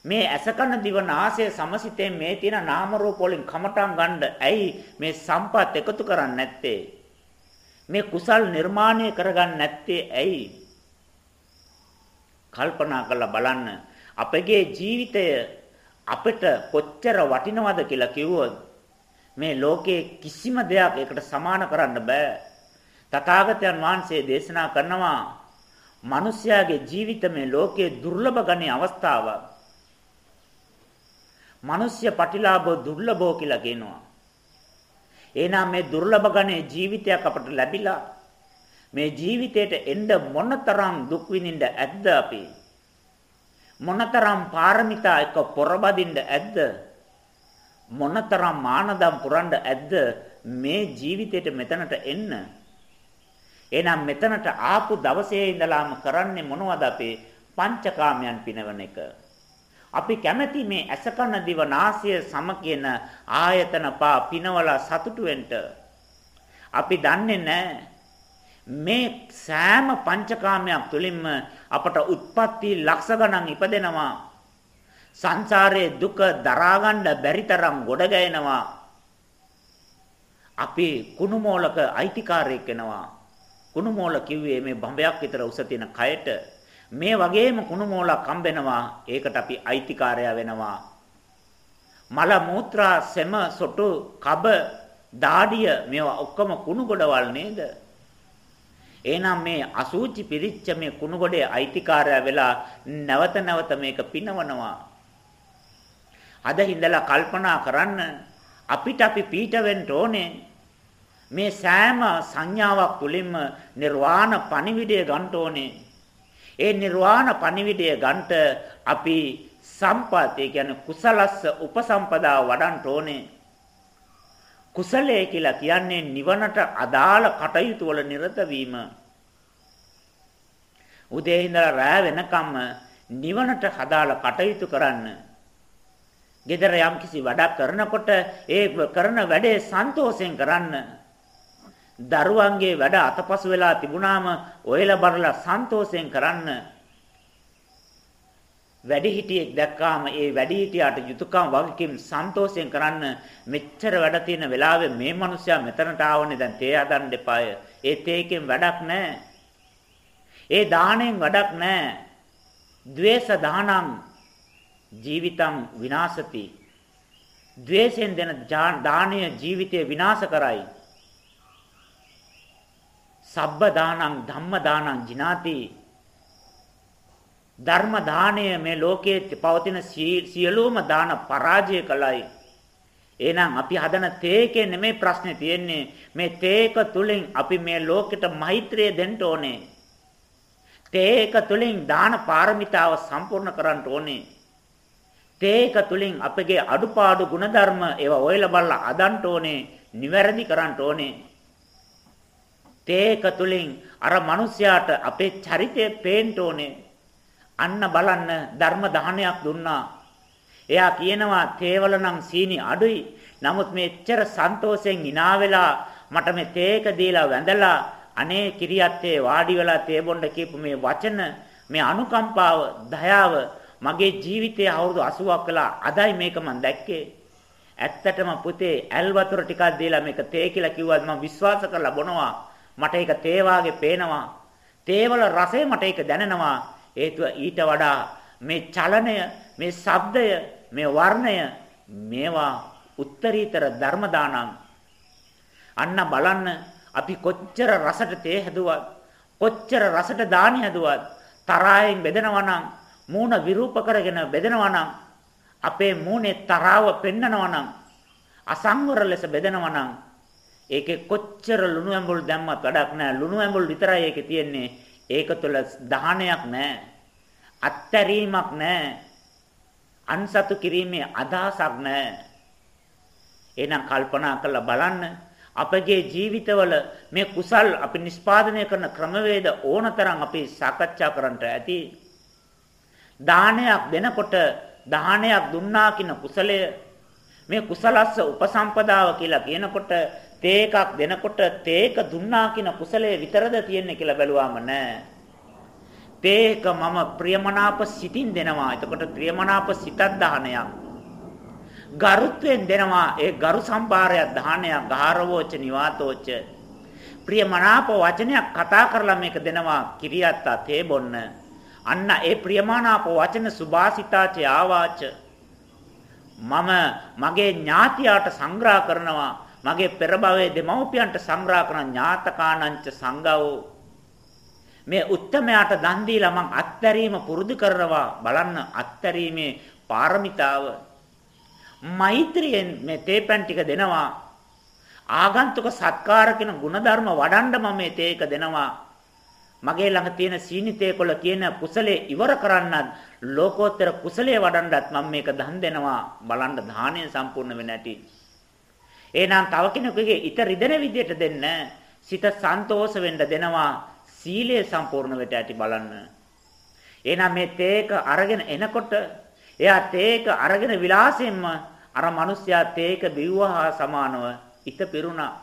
මේ අසකන දිව නාසය සමසිතේ මේ තියෙන නාම රූප වලින් කමටන් ගන්න ඇයි මේ සම්පත් එකතු කරන්නේ නැත්තේ? මේ කුසල් නිර්මාණය කරගන්න නැත්තේ ඇයි? කල්පනා කරලා බලන්න අපගේ ජීවිතය අපිට කොච්චර වටිනවද කියලා කිව්වොත් මේ ලෝකේ කිසිම දෙයක් ඒකට සමාන කරන්න බෑ. තථාගතයන් වහන්සේ දේශනා කරනවා මිනිස්යාගේ ජීවිත මේ ලෝකයේ දුර්ලභ ගණේ අවස්ථාවක්. මිනිස්ය පටිලාභ දුර්ලභෝ කියලා කියනවා. එහෙනම් මේ දුර්ලභ ගණේ ජීවිතයක් අපට ලැබිලා මේ ජීවිතේට එන්න මොනතරම් දුක් විඳින්න ඇද්ද අපි? මොනතරම් පාරමිතා එක පොරබදින්න ඇද්ද? මොනතරම් මානදම් පුරන්න ඇද්ද මේ ජීවිතේට මෙතනට එන්න? එහෙනම් මෙතනට ආපු දවසේ ඉඳලාම කරන්නේ මොනවද අපේ පංචකාමයන් පිනවන එක. අපි කැමැති මේ ඇසකන දිව නාසය සම කියන ආයතන පා පිනවලා සතුටු වෙන්න. අපි දන්නේ නැහැ. මේ සෑම පංචකාමයක් තුළින්ම අපට උත්පත්ති ලක්ෂ ගණන් ඉපදෙනවා. සංසාරයේ දුක දරා ගන්න බැරි තරම් ගොඩ ගැහෙනවා. අපි කුණුමෝලක අයිතිකාරයෙක් වෙනවා. කුණුමෝල කිව්වේ මේ බඹයක් විතර උස තියෙන කයට මේ වගේම කුණුමෝලක් හම්බෙනවා. ඒකට අපි අයිතිකාරයා වෙනවා. මල මූත්‍රා සෙම සොටු කබ දාඩිය මේවා ඔක්කොම කුණු ගොඩවල් නේද? එහෙනම් මේ අසූචි පිරිච්ච මේ කුණු ගොඩේ අයිතිකාරයා වෙලා නැවත නැවත මේක පිනවනවා. අද හිඳලා කල්පනා කරන්න අපිට අපි පීඨ වෙන්න ඕනේ. මේ සෑම සංඥාවක් තුළින්ම නිර්වාණ පණිවිඩය ගන්න ඕනේ. ඒ නිර්වාණ පණිවිඩය ගන්නට අපි සම්පත් ඒ කියන්නේ කුසලස්ස උපසම්පදා වඩන්න ඕනේ. කුසලයේ කියලා කියන්නේ නිවනට අදාළ කටයුතු වල නිරත වීම. උදේ ඉඳලා රෑ වෙනකම්ම නිවනට අදාළ කටයුතු කරන්න. gedara යම්කිසි වැඩක් කරනකොට ඒ කරන වැඩේ සන්තෝෂයෙන් කරන්න. දරුවන්ගේ වැඩ අතපසු වෙලා තිබුණාම ඔයලා බරලා සන්තෝෂයෙන් කරන්න. වැඩිහිටියෙක් දැක්කාම ඒ වැඩිහිටියාට යුතුයකම් වගකීම් සන්තෝෂයෙන් කරන්න මෙච්චර වැඩ තියෙන වෙලාවේ මේ මිනිස්සයා මෙතනට ආවනේ දැන් තේ හදන්න එපාය. ඒ තේකෙන් වැඩක් නැහැ. ඒ දාණයෙන් වැඩක් නැහැ. ද්වේෂ දානං ජීවිතං විනාශති. ද්වේෂයෙන් දෙන දාණය ජීවිතය විනාශ කරයි. සබ්බ දානං ධම්ම දානං ජිනාති ධර්ම දාණය මේ ලෝකයේ පවතින සියලුම දාන පරාජය කළයි. එහෙනම් අපි හදන තේකේ නෙමෙයි ප්‍රශ්නේ තියෙන්නේ. මේ තේක තුලින් අපි මේ ලෝකෙට මෛත්‍රිය දෙන්න ඕනේ. තේක තුලින් දාන පාරමිතාව සම්පූර්ණ කරන්න ඕනේ. තේක තුලින් අපගේ අඩුපාඩු ಗುಣධර්ම ඒවා ඔයලා බලලා අදන්න ඕනේ, නිවැරදි කරන්න ඕනේ. තේක තුලින් අර මිනිස්යාට අපේ චරිතය පේන්න ඕනේ. අන්න බලන්න ධර්ම දානයක් දුන්නා. එයා කියනවා තේවල නම් සීනි අඩුයි. නමුත් මෙච්චර සන්තෝෂෙන් hina වෙලා මට මේ තේක දීලා වැඳලා අනේ කිරියත්තේ වාඩි වෙලා තේ බොන්න කියපු මේ වචන මේ අනුකම්පාව දයාව මගේ ජීවිතයේ අවුරුදු 80ක් කළා අදයි මේක මම දැක්කේ ඇත්තටම පුතේ ඇල් වතුර ටිකක් දීලා මේක තේ කියලා කිව්වද මම විශ්වාස කරලා බොනවා මට ඒක තේ වාගේ පේනවා. තේවල රසය මට ඒක දැනෙනවා. හේතුව ඊට වඩා මේ චලනය මේ ශබ්දය මේ වර්ණය මේවා උත්තරීතර ධර්ම අන්න බලන්න අපි කොච්චර රසට තේ හැදුවත් කොච්චර රසට දානි හැදුවත් තරහෙන් බෙදනවා නම් මූණ විරූප කරගෙන බෙදනවා නම් අපේ මූණේ තරාව පෙන්නනවා නම් අසංවර ලෙස බෙදනවා නම් ඒකේ කොච්චර ලුණු ඇඹුල් දැම්මත් වැඩක් නැහැ. ලුණු ඇඹුල් විතරයි ඒකේ තියෙන්නේ. ඒක තුළ දහනයක් නැහැ. අත්තරීමක් නැහැ. අන්සතු කිරීමේ අදහසක් නැහැ. එහෙනම් කල්පනා කරලා බලන්න. අපගේ ජීවිතවල මේ කුසල් අපි නිස්පාදනය කරන ක්‍රමවේද ඕනතරම් අපි සාකච්ඡා කරන්නට ඇති. දානයක් දෙනකොට දානයක් දුන්නා කියන කුසලය මේ කුසලස්ස උපසම්පදාව කියලා කියනකොට තේකක් දෙනකොට තේක දුන්නා කියන කුසලයේ විතරද තියෙන්නේ කියලා බැලුවාම නෑ. තේක මම ප්‍රියමනාප සිතින් දෙනවා. එතකොට ප්‍රියමනාප සිතක් දානයක්. ගරුත්වයෙන් දෙනවා. ඒ ගරු සම්භාරයක් දාහනයක්. ගාරවෝච නිවාතෝච. ප්‍රියමනාප වචනයක් කතා කරලා මේක දෙනවා. කිරියත්තා තේ බොන්න අන්න ඒ ප්‍රියමනාප වචන සුභාසිතාච ආවාච. මම මගේ ඥාතියාට සංග්‍රහ කරනවා. මගේ පෙර භවයේ දෙමව්පියන්ට සංග්‍රහ කරන ඥාතකානංච සංගව මේ උත්තමයාට දන් දීලා මං අත්හැරීම පුරුදු කරනවා බලන්න අත්හැරීමේ පාරමිතාව මෛත්‍රියෙන් මේ තේපැන් ටික දෙනවා. ආගන්තුක සත්කාර කියන ಗುಣධර්ම වඩන්න මම මේ තේක දෙනවා. මගේ ළඟ තියෙන සීනිතේකොළ කියන කුසලයේ ඉවර කරන්නත් ලෝකෝත්තර කුසලයේ වඩන්නත් මම මේක දන් දෙනවා. බලන්න දාහණය සම්පූර්ණ වෙන්නේ නැටි. එහෙනම් තව කෙනෙකුගේ ිත රිදෙන විදියට දෙන්න සිත සන්තෝෂ වෙන්න දෙනවා. සීලය සම්පූර්ණ වෙට ඇති බලන්න. එහෙනම් මේ තේක අරගෙන එනකොට එයා තේක අරගෙන විලාසයෙන්ම අර මිනිස්යා තේක බිව්වා හා සමානව ඉත පිරුණා.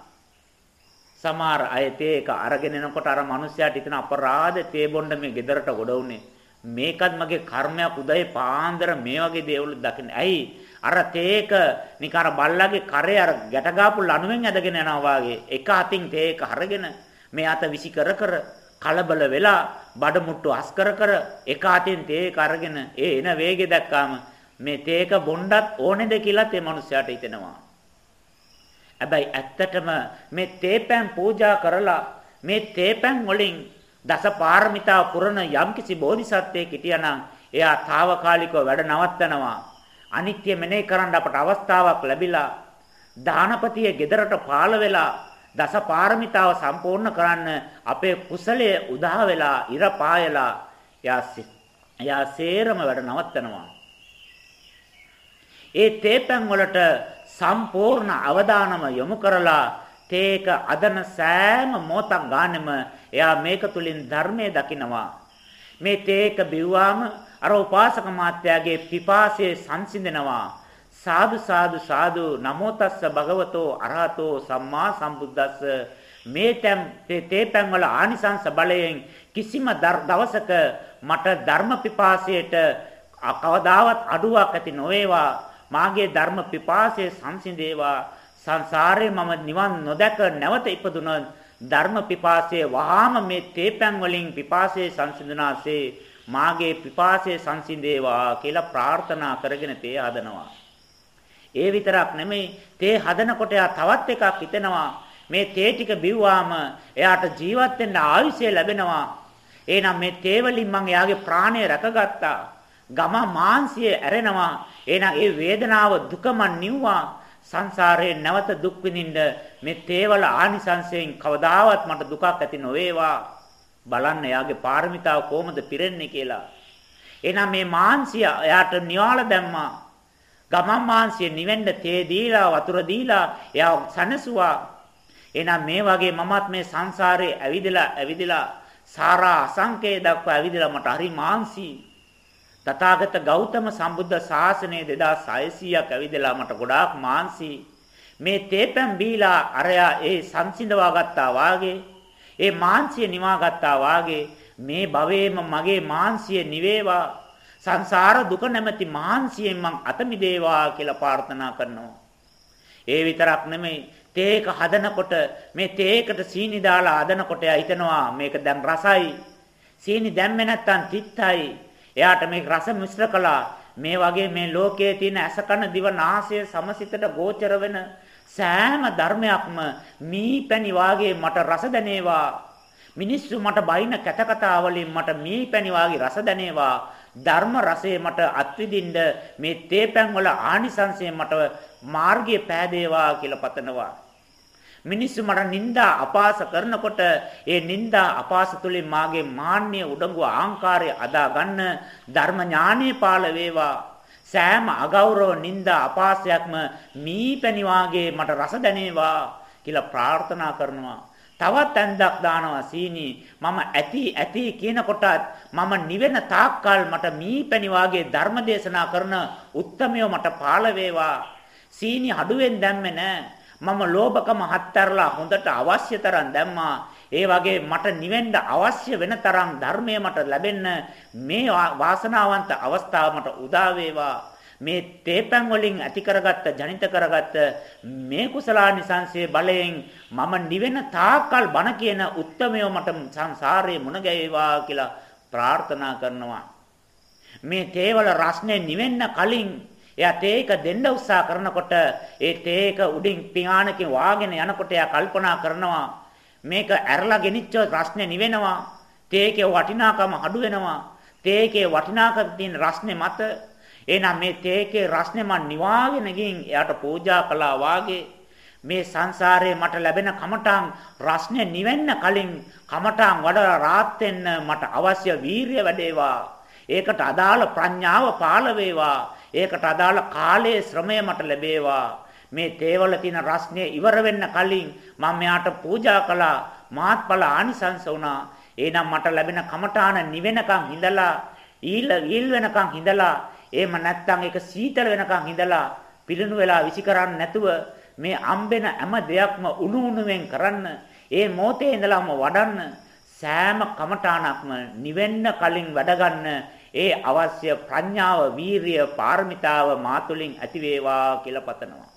සමහර අය තේ එක අරගෙන එනකොට අර මිනිස්සයාට හිතන අපරාධ තේ බොන්න මේ ගෙදරට ගොඩ උනේ. මේකත් මගේ කර්මයක් උදේ පාන්දර මේ වගේ දේවල් දකින්න. ඇයි? අර තේක නිකන් අර බල්ලාගේ කරේ අර ගැට ගාපු ලණුවෙන් ඇදගෙන යනවා වගේ. එක අතින් තේක අරගෙන මේ අත විසි කර කර කලබල වෙලා බඩ මුට්ටු අස් කර කර එක අතින් තේක අරගෙන ඒ එන වේගෙ දැක්කාම මේ තේක බොණ්ඩත් ඕනේද කියලාත් ඒ මනුස්සයාට හිතෙනවා. හැබැයි ඇත්තටම මේ තේපැන් පූජා කරලා මේ තේපැන් වලින් දසපාරමිතා පුරන යම්කිසි බෝධිසත්වයෙක් හිටියානම් එයා తాවකාලිකව වැඩ නවත්තනවා. අනිත්‍ය මෙනෙහි කරන්න අපට අවස්ථාවක් ලැබිලා දානපතිය ගෙදරට පාළ වෙලා දසපාරමිතාව සම්පූර්ණ කරන්න අපේ කුසලයේ උදා වෙලා ඉර පායලා එයා සේරම වැඩ නවත්තනවා. ඒ තේපැන් වලට සම්පූර්ණ අවධානම යොමු කරලා තේක අදන සෑම මොහොතක් ගන්නෙම එයා මේක තුලින් ධර්මයේ දකිනවා මේ තේක බිව්වාම අර උපාසක මාත්‍යාගේ පිපාසයේ සංසිඳනවා. සාදු සාදු සාදු. නමෝ තස්ස භගවතෝ අරහතෝ සම්මා සම්බුද්දස්ස. මේ තැම් තේපැන් වල ආනිසංස බලයෙන් කිසිම දවසක මට ධර්ම පිපාසයට කවදාවත් අඩුවක් ඇති නොවේවා. මාගේ ධර්ම පිපාසය සංසිඳේවා. සංසාරේ මම නිවන් නොදැක නැවත ඉපදුනොත් ධර්ම පිපාසයේ වහාම මේ තේපැන් වලින් පිපාසයේ සංසිඳනාසේ. මාගේ පිපාසයේ සංසිඳේවා කියලා ප්‍රාර්ථනා කරගෙන තේ හදනවා. ඒ විතරක් නෙමෙයි තේ හදනකොට යා තවත් එකක් හිතෙනවා මේ තේ ටික බිව්වාම එයාට ජීවත් වෙන්න ආයුෂය ලැබෙනවා. එහෙනම් මේ තේ වලින් මම එයාගේ ප්‍රාණය රැකගත්තා. ගම මාංශය ඇරෙනවා. එහෙනම් ඒ වේදනාව දුකම නිව්වා. සංසාරේ නැවත දුක් විඳින්න මේ තේවල ආනිසංසයෙන් කවදාවත් මට දුකක් ඇති නොවේවා බලන්න එයාගේ පාරමිතාව කොහොමද පිරෙන්නේ කියලා. එහෙනම් මේ මාංශය එයාට නිවාල දැම්මා. ගමන් මාංශය නිවෙන්න තේ දීලා වතුර දීලා එයා සනසුවා. එහෙනම් මේ වගේ මමත් මේ සංසාරේ ඇවිදලා ඇවිදලා සාරා අසංකේ දක්වා ඇවිදලා මට හරි මාංශී. තථාගත ගෞතම සම්බුද්ධ ශාසනය 2600ක් ඇවිදලා මට ගොඩාක් මාන්සි මේ තේපැන් බීලා අරයා ඒ සංසිඳවා ගත්තා වාගේ ඒ මාන්සිය නිවා ගත්තා වාගේ මේ භවයේම මගේ මාන්සිය නිවේවා. සංසාර දුක නැමැති මාන්සියෙන් මං අත මිදේවා කියලා ප්‍රාර්ථනා කරනවා. ඒ විතරක් නෙමෙයි තේක හදනකොට මේ තේකට සීනි දාලා හදනකොට හිතනවා මේක දැන් රසයි. සීනි දැම්මේ නැත්තම් තිත්තයි. එයාට මේක රස මිශ්‍ර කළා. මේ වගේ මේ ලෝකයේ තියෙන අසකන දිව නාසය සමසිතට ගෝචර වෙන සෑම ධර්මයක්ම මීපැණි වාගේ මට රස දැනේවා. මිනිස්සු මට බයින කැත කතා වලින් මට මීපැණි වාගේ රස දැනේවා. ධර්ම රසය මට අත්විඳින්න මේ තේපැන් වල ආනිසංසය මට මාර්ගයේ පෑදේවා කියලා පතනවා. මිනිස්සු මට නිନ୍ଦා අපාස කරනකොට ඒ නිନ୍ଦා අපාස තුලින් මාගේ මාන්නය උඩඟු ආහංකාරය අදා ගන්න ධර්ම ඥානෙ පාළ වේවා. සෑම අගෞරව නිନ୍ଦා අපාසයක්ම මීපැණි වාගේ මට රස දැනේවා කියලා ප්‍රාර්ථනා කරනවා. තවත් ඇඳක් දානවා සීනි මම ඇති ඇති කියනකොටත් මම නිවෙන තාක්කල් මට මීපැණි වාගේ ධර්ම දේශනා කරන උත්තමයෝ මට පාළ වේවා. සීනි අඩුවෙන් දැම්මේ නැහැ මම ලෝභකම හත්තරලා හොඳට අවශ්‍ය තරම් දැම්මා. ඒ වගේ මට නිවෙන්න අවශ්‍ය වෙන තරම් ධර්මය මට ලැබෙන්න මේ වාසනාවන්ත අවස්ථාව මට උදා වේවා. මේ තේපැන් වලින් ඇති කරගත්ත ජනිත කරගත්ත මේ කුසලානිසංසයේ බලයෙන් මම නිවෙන තාකල් බණ කියන උත්මයව මට සංසාරයේ මුණ ගැවේවා කියලා ප්‍රාර්ථනා කරනවා. මේ තේවල රස්නේ නිවෙන්න කලින් එයා තේක දෙන්න උත්සාහ කරනකොට ඒ තේක උඩින් පියාණකින් වාගෙන යනකොට එයා කල්පනා කරනවා මේක ඇරලා ගෙනිච්ච රස්නේ නිවෙනවා. තේකේ වටිනාකම අඩු වෙනවා. තේකේ වටිනාකම තියෙන රස්නේ මත. එහෙනම් මේ තේකේ රස්නේ මන් නිවාගෙන ගින් එයාට පූජා කළා වාගේ මේ සංසාරේ මට ලැබෙන කමඨාන් රස්නේ නිවෙන්න කලින් කමඨාන් වඩා රාත් වෙන්න මට අවශ්‍ය වීරිය වැඩේවා. ඒකට අදාළ ප්‍රඥාව පාළ වේවා. ඒකට අදාළ කාලයේ ශ්‍රමය මට ලැබේවා. මේ තේවල තියෙන රස්නේ ඉවර වෙන්න කලින් මම මෙයාට පූජා කළා. මාත්ඵල ආනිසංස වුණා. එහෙනම් මට ලැබෙන කමඨාන නිවෙනකන් හිඳලා ඊල් ඊල් වෙනකන් හිඳලා එහෙම නැත්නම් ඒක සීතල වෙනකන් හිඳලා පිළිණු වෙලා විසි කරන්නේ නැතුව මේ අම්බෙන හැම දෙයක්ම උණු උණුවෙන් කරන්න ඒ මොහොතේ ඉඳලාම වඩන්න සෑම කමඨාණක්ම නිවෙන්න කලින් වැඩ ඒ අවශ්‍ය ප්‍රඥාව, වීරිය, පාරමිතාව මාතුලින් ඇති වේවා කියලා පතනවා.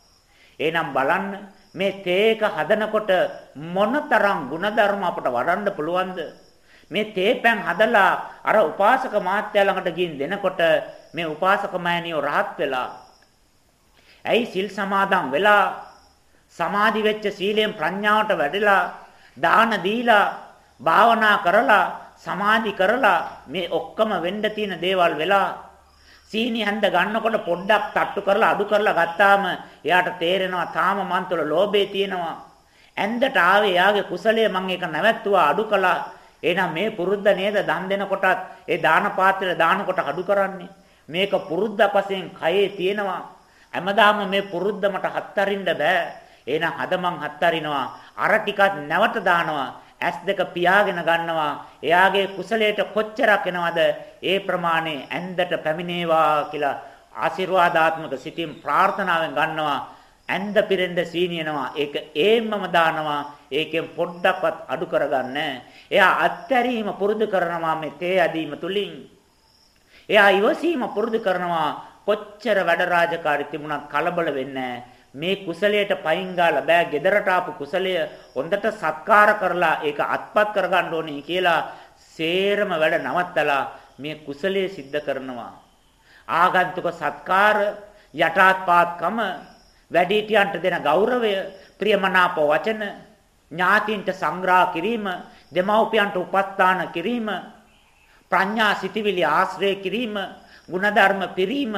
එහෙනම් බලන්න මේ තේක හදනකොට මොනතරම් ಗುಣධර්ම අපට වඩන්න පුළුවන්ද? මේ තේපැන් හදලා අර උපාසක මාත්‍යා ළඟට ගින් දෙනකොට මේ උපාසක මෑණියෝ rahat වෙලා ඇයි සිල් සමාදන් වෙලා සමාධි වෙච්ච සීලෙන් ප්‍රඥාවට වැඩිලා දාන දීලා භාවනා කරලා සමාධි කරලා මේ ඔක්කොම වෙන්න තියෙන දේවල් වෙලා සීනි හැන්ද ගන්නකොට පොඩ්ඩක් තට්ටු කරලා අඩු කරලා ගත්තාම එයාට තේරෙනවා තාම මන් තුළ ලෝභය තියෙනවා. ඇන්දට ආවේ එයාගේ කුසලයේ මම ඒක නැවැත්තුවා අඩු කළා. එහෙනම් මේ පුරුද්ද නේද? දන් දෙනකොටත් ඒ දාන පාත්‍රය දානකොට අඩු කරන්නේ. මේක පුරුද්දක් වශයෙන් කයේ තියෙනවා. හැමදාම මේ පුරුද්ද මට හත්තරින්න බෑ. එහෙනම් අද මං හත්තරිනවා අර ටිකක් නැවත දානවා. ඇස් දෙක පියාගෙන ගන්නවා. එයාගේ කුසලයට කොච්චරක් එනවද? ඒ ප්‍රමාණය ඇන්දට පැමිණේවා කියලා ආශිර්වාදාත්මක සිතින් ප්‍රාර්ථනාවෙන් ගන්නවා. ඇන්ද පිරෙන්න සීනියනවා. ඒක ඒම්මම දානවා. ඒකෙන් පොඩ්ඩක්වත් අඩු කරගන්න. එයා අත්හැරීම පුරුදු කරනවා මේ තේ ඇදීම තුලින්. එයා ඉවසීම පුරුදු කරනවා. කොච්චර වැඩ රාජකාරී තිබුණත් කලබල වෙන්නේ මේ කුසලයට පයින් ගාලා බෑ gedaraට ආපු කුසලය හොඳට සත්කාර කරලා ඒක අත්පත් කරගන්න ඕනේ කියලා සේරම වැඩ නවත්තලා මේ කුසලයේ සිද්ධ කරනවා. ආගන්තුක සත්කාර යටාත්පාත්කම වැඩිහිටියන්ට දෙන ගෞරවය ප්‍රියමනාප වචන ඥාතින්ට සංග්‍රහ කිරීම දෙමව්පියන්ට උපස්ථාන කිරීම ප්‍රඥා සිටිවිලි ආශ්‍රය කිරීම ಗುಣධර්ම පිරීම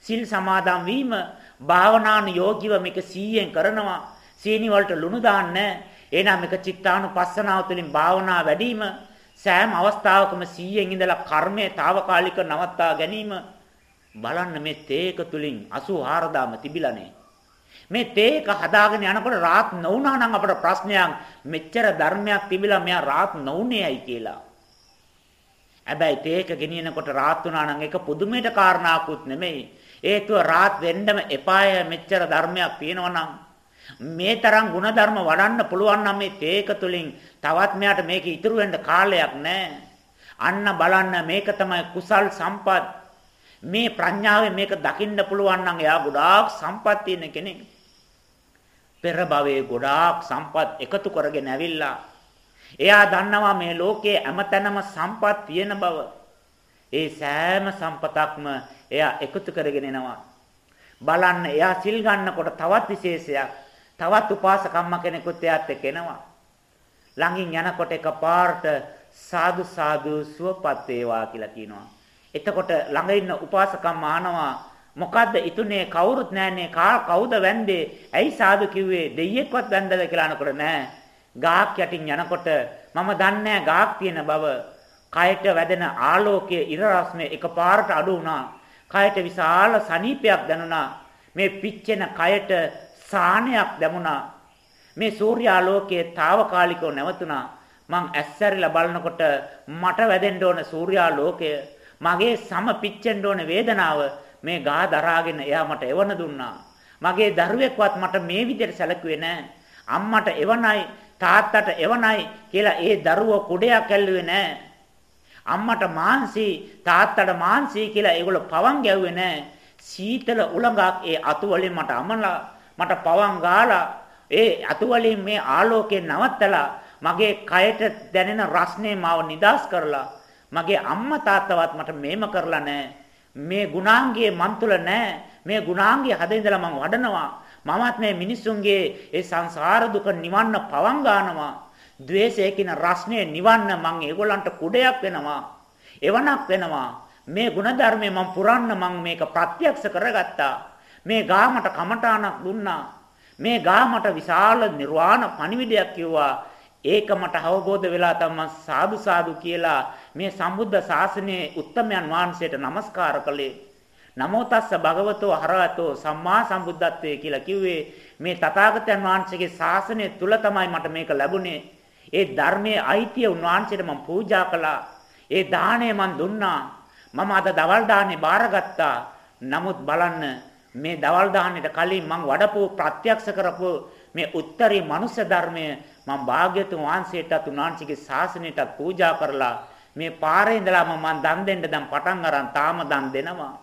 සිල් සමාදන් වීම භාවනාන යෝගිව මේක 100ෙන් කරනවා. සීනි වලට ලුණු දාන්නේ. එහෙනම් මේක චිත්තානුපස්සනාව තුළින් භාවනා වැඩිම සෑම අවස්ථාවකම 100ෙන් ඉඳලා කර්මයේ తాවකාලික නවත්තා ගැනීම බලන්න මේ තේක තුලින් 84000ම තිබිලානේ. මේ තේක හදාගෙන යනකොට රාත් නොවුනා නම් අපට ප්‍රශ්නයක් මෙච්චර ධර්මයක් තිබිලා මෙයා රාත් නොවුනේයි කියලා. හැබැයි තේක ගෙනියනකොට රාත් වුණා නම් ඒක පුදුමයට කාරණාකුත් නෙමෙයි. හේතුව රාත් වෙන්නම එපාය මෙච්චර ධර්මයක් තියෙනවා මේ තරම් ಗುಣධර්ම වඩන්න පුළුවන් නම් මේ තේක තුලින් තවත් මෙයාට මේක ඉතුරු වෙන්න කාලයක් නැහැ. අන්න බලන්න මේක තමයි කුසල් සම්පත්. මේ ප්‍රඥාවෙන් මේක දකින්න පුළුවන් නම් එයා ගොඩාක් සම්පත් තියෙන කෙනෙක්. පෙර භවයේ ගොඩාක් සම්පත් එකතු කරගෙන ඇවිල්ලා එයා දන්නවා මේ ලෝකයේ හැමතැනම සම්පත් තියෙන බව. ඒ සෑම සම්පතක්ම එයා එකතු කරගෙන එනවා. බලන්න එයා සිල් ගන්නකොට තවත් විශේෂයක්. තවත් උපාසකම්ම කෙනෙකුත් එයාත් එක්ක එනවා. ළඟින් යනකොට එකපාරට සාදු සාදු සුවපත් වේවා කියලා කියනවා. එතකොට ළඟ ඉන්න උපාසකම්ම ආනවා මොකද්ද? ඉතුනේ කවුරුත් නැන්නේ කා කවුද වැන්දේ? ඇයි සාදු කිව්වේ? දෙයියෙක්වත් වැන්දද? කියලා අනකොට නෑ ගාක් යටින් යනකොට මම දන්නේ ගාක් තියෙන බව. කයට වැදෙන ආලෝකයේ ඉර රශ්මිය එකපාරට අඩු වුණා. කයට විශාල සනීපයක් දැනුණා. මේ පිච්චෙන කයට සාහනයක් දැමුණා. මේ සූර්යාලෝකයේ తాවකාලිකව නැවතුණා. මං ඇස්සරිලා බලනකොට මට වැදෙන්න ඕන සූර්යාලෝකය මගේ සම පිච්චෙන්න ඕන වේදනාව මේ ගා දරාගෙන එයා මට එවන දුන්නා. මගේ දරුවෙක්වත් මට මේ විදිහට සැලකුවේ නැහැ. අම්මට එවනයි තාත්තට එවනයි කියලා ඒ දරුවෝ කුඩයක් ඇල්ලුවේ නැහැ. අම්මට මාන්සි තාත්තට මාන්සි කියලා ඒගොල්ලෝ පවන් ගැව්වේ නැහැ. සීතල උලඟක් ඒ අතු වලින් මට අමලා මට පවන් ගාලා ඒ අතු වලින් මේ ආලෝකය නවත්තලා මගේ කයට දැනෙන රස්නේ මාව නිදාස් කරලා මගේ අම්මා තාත්තවත් මට මේම කරලා නැහැ. මේ ගුණාංගයේ මන් තුල නැහැ. මේ ගුණාංගයේ හද ඉඳලා මම වඩනවා. මමත් මේ මිනිස්සුන්ගේ ඒ සංසාර දුක නිවන්න පවන් ගන්නවා. ද්වේෂය කියන රස්නේ නිවන්න මං ඒගොල්ලන්ට කුඩයක් වෙනවා. එවණක් වෙනවා. මේ ಗುಣධර්මය මං පුරන්න මං මේක ප්‍රත්‍යක්ෂ කරගත්තා. මේ ගාමට කමඨාණක් දුන්නා. මේ ගාමට විශාල නිර්වාණ පණිවිඩයක් කිව්වා. ඒක මට අවබෝධ වෙලා තමයි සාදු සාදු කියලා මේ සම්බුද්ධ ශාසනයේ උත්තමයන් වහන්සේට নমස්කාර කළේ. නමෝ තස්ස භගවතෝ අරහතෝ සම්මා සම්බුද්ධත්වයේ කියලා කිව්වේ මේ තථාගතයන් වහන්සේගේ ශාසනය තුල තමයි මට මේක ලැබුණේ ඒ ධර්මයේ අයිතිය උන්වහන්සේට මම පූජා කළා. ඒ දාණය මම දුන්නා. මම අද දවල් දාන්නේ බාරගත්තා. නමුත් බලන්න මේ දවල් දාන්නේට කලින් මම වඩපු ප්‍රත්‍යක්ෂ කරපු මේ උත්තරී මනුෂ්‍ය ධර්මය මම භාග්‍යතුන් වහන්සේටත් උන්වහන්සේගේ ශාසනයටත් පූජා කරලා මේ පාරේ ඉඳලාම මම දන් දෙන්න දැන් පටන් අරන් තාම දන් දෙනවා.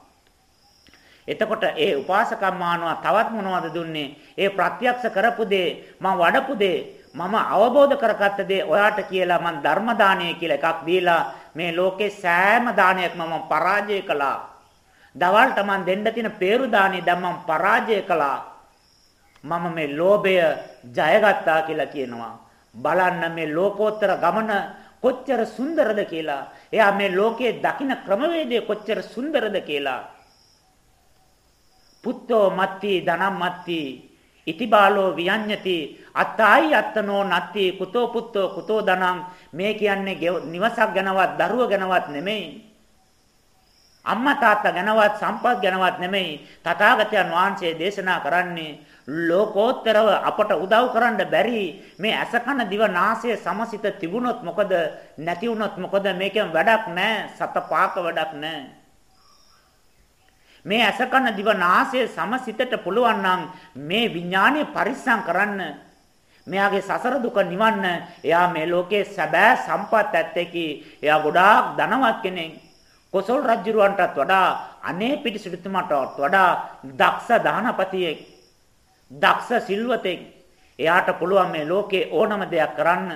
එතකොට ඒ උපාසකම්මානවා තවත් මොනවද දුන්නේ? ඒ ප්‍රත්‍යක්ෂ කරපු දේ මම වඩපු දේ මම අවබෝධ කරගත්ත දේ ඔයාට කියලා මම ධර්ම දානය කියලා එකක් දීලා මේ ලෝකේ සෑම දානයක්ම මම පරාජය කළා. දවල්ට මම දෙන්න තියෙන peeru දානේ දැන් මම පරාජය කළා. මම මේ ලෝභය ජයගත්තා කියලා කියනවා. බලන්න මේ ලෝකෝත්තර ගමන කොච්චර සුන්දරද කියලා. එයා මේ ලෝකයේ දකින්න ක්‍රමවේදය කොච්චර සුන්දරද කියලා. පුත්තෝ මත්ති ධනම් මත්ති ඉතිබාලෝ වියඤ්ඤති අත්තායි අත්තනෝ නත්ති. කුතෝ පුත්තෝ කුතෝ ධනම් මේ කියන්නේ නිවසක් ගැනවත් දරුව ගැනවත් නෙමෙයි. අම්මා තාත්තා ගැනවත් සම්පත් ගැනවත් නෙමෙයි. තථාගතයන් වහන්සේ දේශනා කරන්නේ ලෝකෝත්තරව අපට උදව් කරන්න බැරි මේ අසකන දිව නාසය සමසිත තිබුණොත් මොකද නැති වුණොත් මොකද? මේකෙන් වැඩක් නැහැ සත පාක වැඩක් නැහැ මේ අසකන දිව නාසය සමසිතට පුළුවන් නම් මේ විඥානය පරිස්සම් කරන්න. මෙයාගේ සසර දුක නිවන්න. එයා මේ ලෝකේ සැබෑ සම්පත් ඇත්තේකි. එයා ගොඩාක් ධනවත් කෙනෙක්. කොසල් රජුරවන්ටත් වඩා අනේ පිටිසිටුතුමාටත් වඩා දක්ෂ දානපතියෙක් දක්ෂ සිල්වතෙක්. එයාට පුළුවන් මේ ලෝකේ ඕනම දෙයක් කරන්න.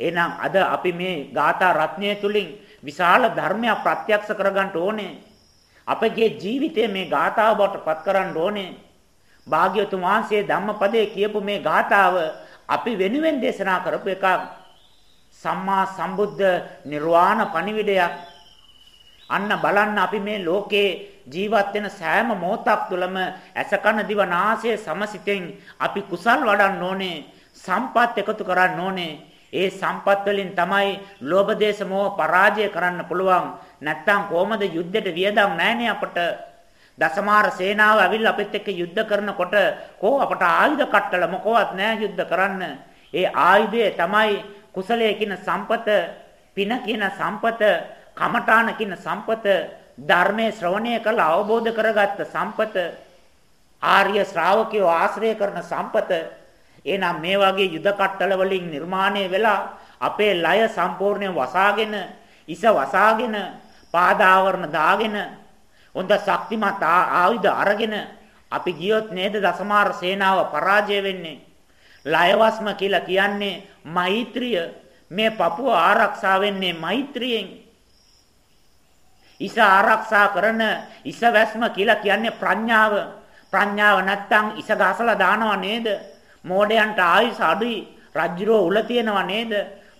එහෙනම් අද අපි මේ ගාථා රත්නය තුලින් විශාල ධර්මයක් ප්‍රත්‍යක්ෂ කරගන්න ඕනේ. අපගේ ජීවිතය මේ ගාථාව බවට පත් කරන්න ඕනේ. භාග්‍යතුන් වහන්සේ ධම්මපදයේ කියපු මේ ගාථාව අපි වෙනුවෙන් දේශනා කරපු එකක්. සම්මා සම්බුද්ධ නිර්වාණ පණිවිඩයක්. අන්න බලන්න අපි මේ ලෝකේ ජීවත් වෙන සෑම මොහොතක් තුළම ඇසකන දිව නාසය සමසිතෙන් අපි කුසල් වඩන්න ඕනේ සම්පත් එකතු කරන්න ඕනේ. ඒ සම්පත් වලින් තමයි ලෝභ දේශ මොහ පරාජය කරන්න පුළුවන්. නැත්තම් කොහමද යුද්ධෙට වියදම් නැහනේ අපට? දසමාර සේනාව ඇවිල්ලා අපිත් එක්ක යුද්ධ කරනකොට කෝ අපට ආයුධ කට්ටල මොකවත් නැහැ යුද්ධ කරන්න? ඒ ආයුධය තමයි කුසලයේ කියන සම්පත පින කියන සම්පත කමඨාන කියන සම්පත ධර්මයේ ශ්‍රවණය කළ අවබෝධ කරගත්ත සම්පත ආර්ය ශ්‍රාවකයෝ ආශ්‍රය කරන සම්පත. එහෙනම් මේ වගේ යුද කට්ටල වලින් නිර්මාණය වෙලා අපේ ලය සම්පූර්ණයෙන් වසාගෙන ඉස වසාගෙන පාදාවරණ දාගෙන හොඳ ශක්තිමත් ආයුධ අරගෙන අපි ගියොත් නේද දසමාර සේනාව පරාජය වෙන්නේ ලයවස්ම කියලා කියන්නේ මෛත්‍රිය මේ පපුව ආරක්ෂා වෙන්නේ මෛත්‍රියෙන් ඉස ආරක්ෂා කරන ඉස වැස්ම කියලා කියන්නේ ප්‍රඥාව. ප්‍රඥාව නැත්තම් ඉස ගහසලා දානව නේද? මෝඩයන්ට ආයුෂ අඩුයි. රජ්ජුරෝ උල තියනව නේද?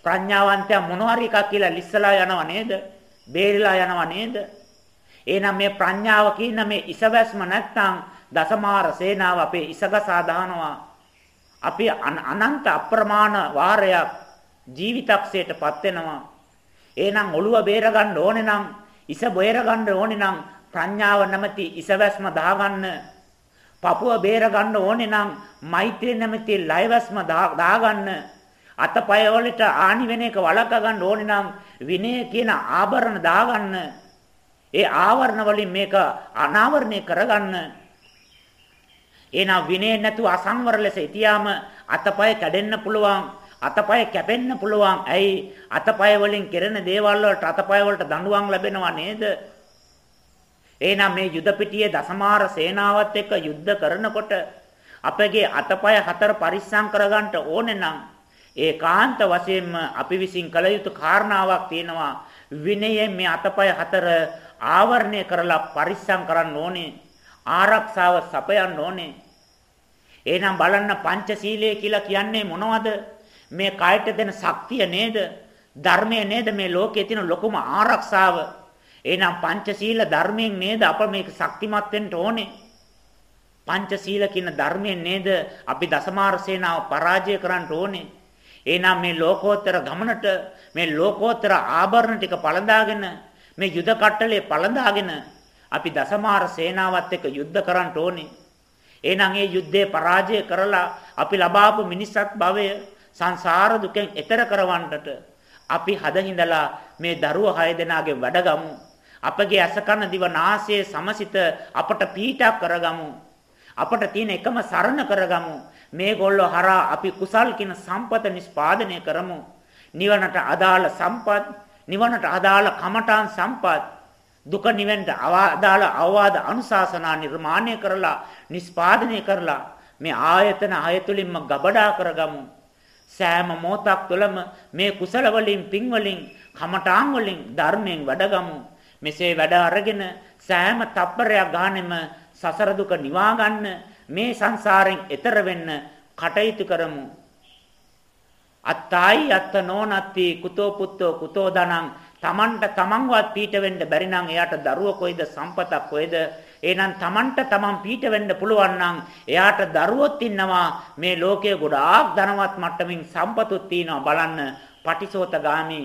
ප්‍රඥාවන්තයා මොනවාරි එකක් කියලා ලිස්සලා යනව නේද? බේරිලා යනව නේද? එහෙනම් මේ ප්‍රඥාව කියන මේ ඉසවැස්ම නැත්තම් දසමාර සේනාව අපේ ඉසගසා දානවා. අපි අනන්ත අප්‍රමාණ වාරයක් ජීවිතක්ෂයටපත් වෙනවා. එහෙනම් ඔළුව බේර ගන්න ඕනේ නම් ඉස බේර ගන්න ඕනේ නම් ප්‍රඥාව නැමැති ඉසවැස්ම දාගන්න. පපුව බේර ගන්න ඕනේ නම් මෛත්‍රිය නැමැති ලයවැස්ම දාගන්න. අතපය වලට ආනි වෙන එක වළක්වා ගන්න ඕනේ නම් විනය කියන ආභරණ දාගන්න. ඒ ආවරණ වලින් මේක අනාවරණය කරගන්න. එහෙනම් විනය නැතුව අසංවර ලෙස ඉතියාම අතපය කැඩෙන්න පුළුවන්. අතපය කැපෙන්න පුළුවන්. ඇයි? අතපය වලින් කෙරෙන දේවල් වලට අතපය වලට දඬුවම් ලැබෙනවා නේද? එහෙනම් මේ යුද පිටියේ දසමාර සේනාවත් එක්ක යුද්ධ කරනකොට අපගේ අතපය හතර පරිස්සම් කරගන්න ඕනේ නම් ඒකාන්ත වශයෙන්ම අපි විසින් කළ යුතු කාරණාවක් තියෙනවා විනයෙන් මේ අතපය හතර ආවරණය කරලා පරිස්සම් කරන්න ඕනේ ආරක්ෂාව සපයන්න ඕනේ එහෙනම් බලන්න පංචශීලය කියලා කියන්නේ මොනවද මේ කයට දෙන ශක්තිය නේද? ධර්මය නේද මේ ලෝකයේ තියෙන ලොකුම ආරක්ෂාව? එහෙනම් පංචශීල ධර්මයෙන් නේද අප මේක ශක්තිමත් වෙන්න ඕනේ? පංචශීල කියන ධර්මයෙන් නේද අපි දසමාර සේනාව පරාජය කරන්න ඕනේ? එහෙනම් මේ ලෝකෝත්තර ගමනට මේ ලෝකෝත්තර ආභරණ ටික පළඳාගෙන මේ යුද කට්ටලේ පළඳාගෙන අපි දසමාර සේනාවත් එක්ක යුද්ධ කරන්න ඕනේ. එහෙනම් ඒ යුද්ධේ පරාජය කරලා අපි ලබාපු මිනිස්සත් භවය සංසාර දුකෙන් එතර කරවන්නට අපි හදින්දලා මේ දරුව හය දෙනාගේ වැඩගමු. අපගේ අසකන දිව නාසයේ සමසිත අපට පීඩක් කරගමු. අපට තියෙන එකම සරණ කරගමු. මේගොල්ලෝ හරහා අපි කුසල් කියන සම්පත නිස්පාදනය කරමු. නිවනට අදාළ සම්පත්, නිවනට අදාළ කමඨාන් සම්පත්, දුක නිවෙන්න අදාළ අවවාද අනුශාසනා නිර්මාණය කරලා නිස්පාදනය කරලා මේ ආයතන ආයතුලින්ම ගබඩා කරගමු. සෑම මොහොතක් තුළම මේ කුසල වලින් පින් වලින් කමඨාන් වලින් ධර්මයෙන් වැඩගමු. මෙසේ වැඩ අරගෙන සෑම තප්පරයක් ගානෙම සසර දුක නිවා ගන්න මේ සංසාරයෙන් එතර වෙන්න කටයුතු කරමු. අත්තයි අත්ත නෝනත්ති කුතෝ පුත්තෝ කුතෝ දනං තමන්ට තමන්වත් පීඩ වෙන්න බැරි නම් එයාට දරුව කොයිද සම්පතක් කොයිද? එහෙනම් තමන්ට තමන් පීඩ වෙන්න පුළුවන් නම් එයාට දරුවොත් ඉන්නවා. මේ ලෝකයේ ගොඩාක් ධනවත් මට්ටමින් සම්පතුත් තියෙනවා බලන්න. පටිසෝතගාමි.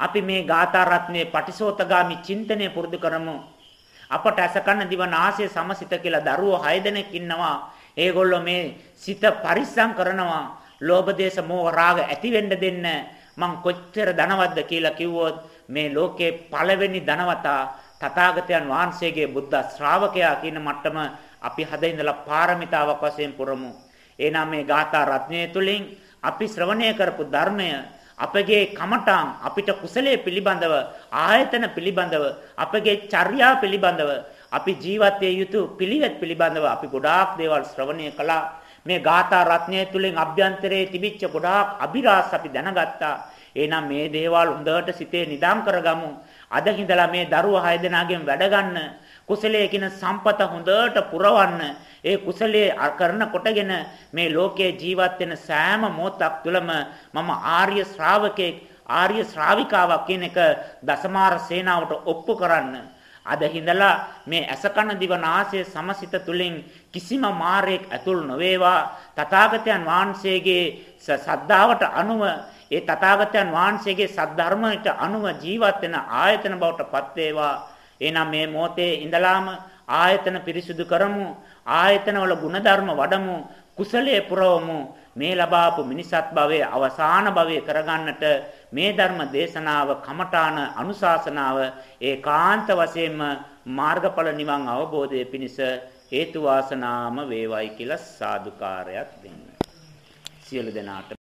අපි මේ ගාථා රත්නේ පටිසෝතගාමි චින්තනය පුරුදු කරමු. අපට අසකන්න දිව නාසය සමසිත කියලා දරුවෝ 6 දෙනෙක් ඉන්නවා. ඒගොල්ලෝ මේ සිත පරිස්සම් කරනවා. ලෝභ දේශ මොහ රාග ඇති වෙන්න දෙන්න මං කොච්චර ධනවත්ද කියලා කිව්වොත් මේ ලෝකේ පළවෙනි ධනවතා තථාගතයන් වහන්සේගේ බුද්ධ ශ්‍රාවකයා කියන මට්ටම අපි හද ඉඳලා පාරමිතාවක් වශයෙන් පුරමු. එනම් මේ ගාථා රත්නය තුලින් අපි ශ්‍රවණය කරපු ධර්මය අපගේ කමඨාන් අපිට කුසලයේ පිළිබඳව ආයතන පිළිබඳව අපගේ චර්යා පිළිබඳව අපි ජීවත් යුතු පිළිවෙත් පිළිබඳව අපි ගොඩාක් දේවල් ශ්‍රවණය කළා. මේ ගාථා රත්නය තුලින් අභ්‍යන්තරයේ තිබිච්ච ගොඩාක් අභිරහස් අපි දැනගත්තා. එහෙනම් මේ දේවල් හොඳට සිතේ නිදාම් කරගමු. අද හිඳලා මේ දරුවා හය දෙනාගෙන් වැඩ ගන්න කුසලයේ කියන සම්පත හොඳට පුරවන්න ඒ කුසලයේ කරන කොටගෙන මේ ලෝකයේ ජීවත් වෙන සෑම මොහොතක් තුළම මම ආර්ය ශ්‍රාවකෙක් ආර්ය ශ්‍රාවිකාවක් කියන එක දසමාර සේනාවට ඔප්පු කරන්න. අද හිඳලා මේ අසකන දිවනාසය සමසිත තුලින් කිසිම මාරයක් ඇතුල් නොවේවා. තථාගතයන් වහන්සේගේ සද්ධාවට අනුව ඒ තථාගතයන් වහන්සේගේ සද්ධර්මයට අනුව ජීවත් වෙන ආයතන බවට පත් වේවා. එහෙනම් මේ මොහොතේ ඉඳලාම ආයතන පිරිසුදු කරමු. ආයතනවල ಗುಣධර්ම වඩමු කුසලයේ පුරවමු මේ ලබාපු මිනිසත් භවයේ අවසාන භවයේ කරගන්නට මේ ධර්ම දේශනාව කමඨාන අනුශාසනාව ඒකාන්ත වශයෙන්ම මාර්ගඵල නිවන් අවබෝධයේ පිණිස හේතු වාසනාම වේවයි කියලා සාදුකාරයක් දෙන්න. සියලු දෙනාට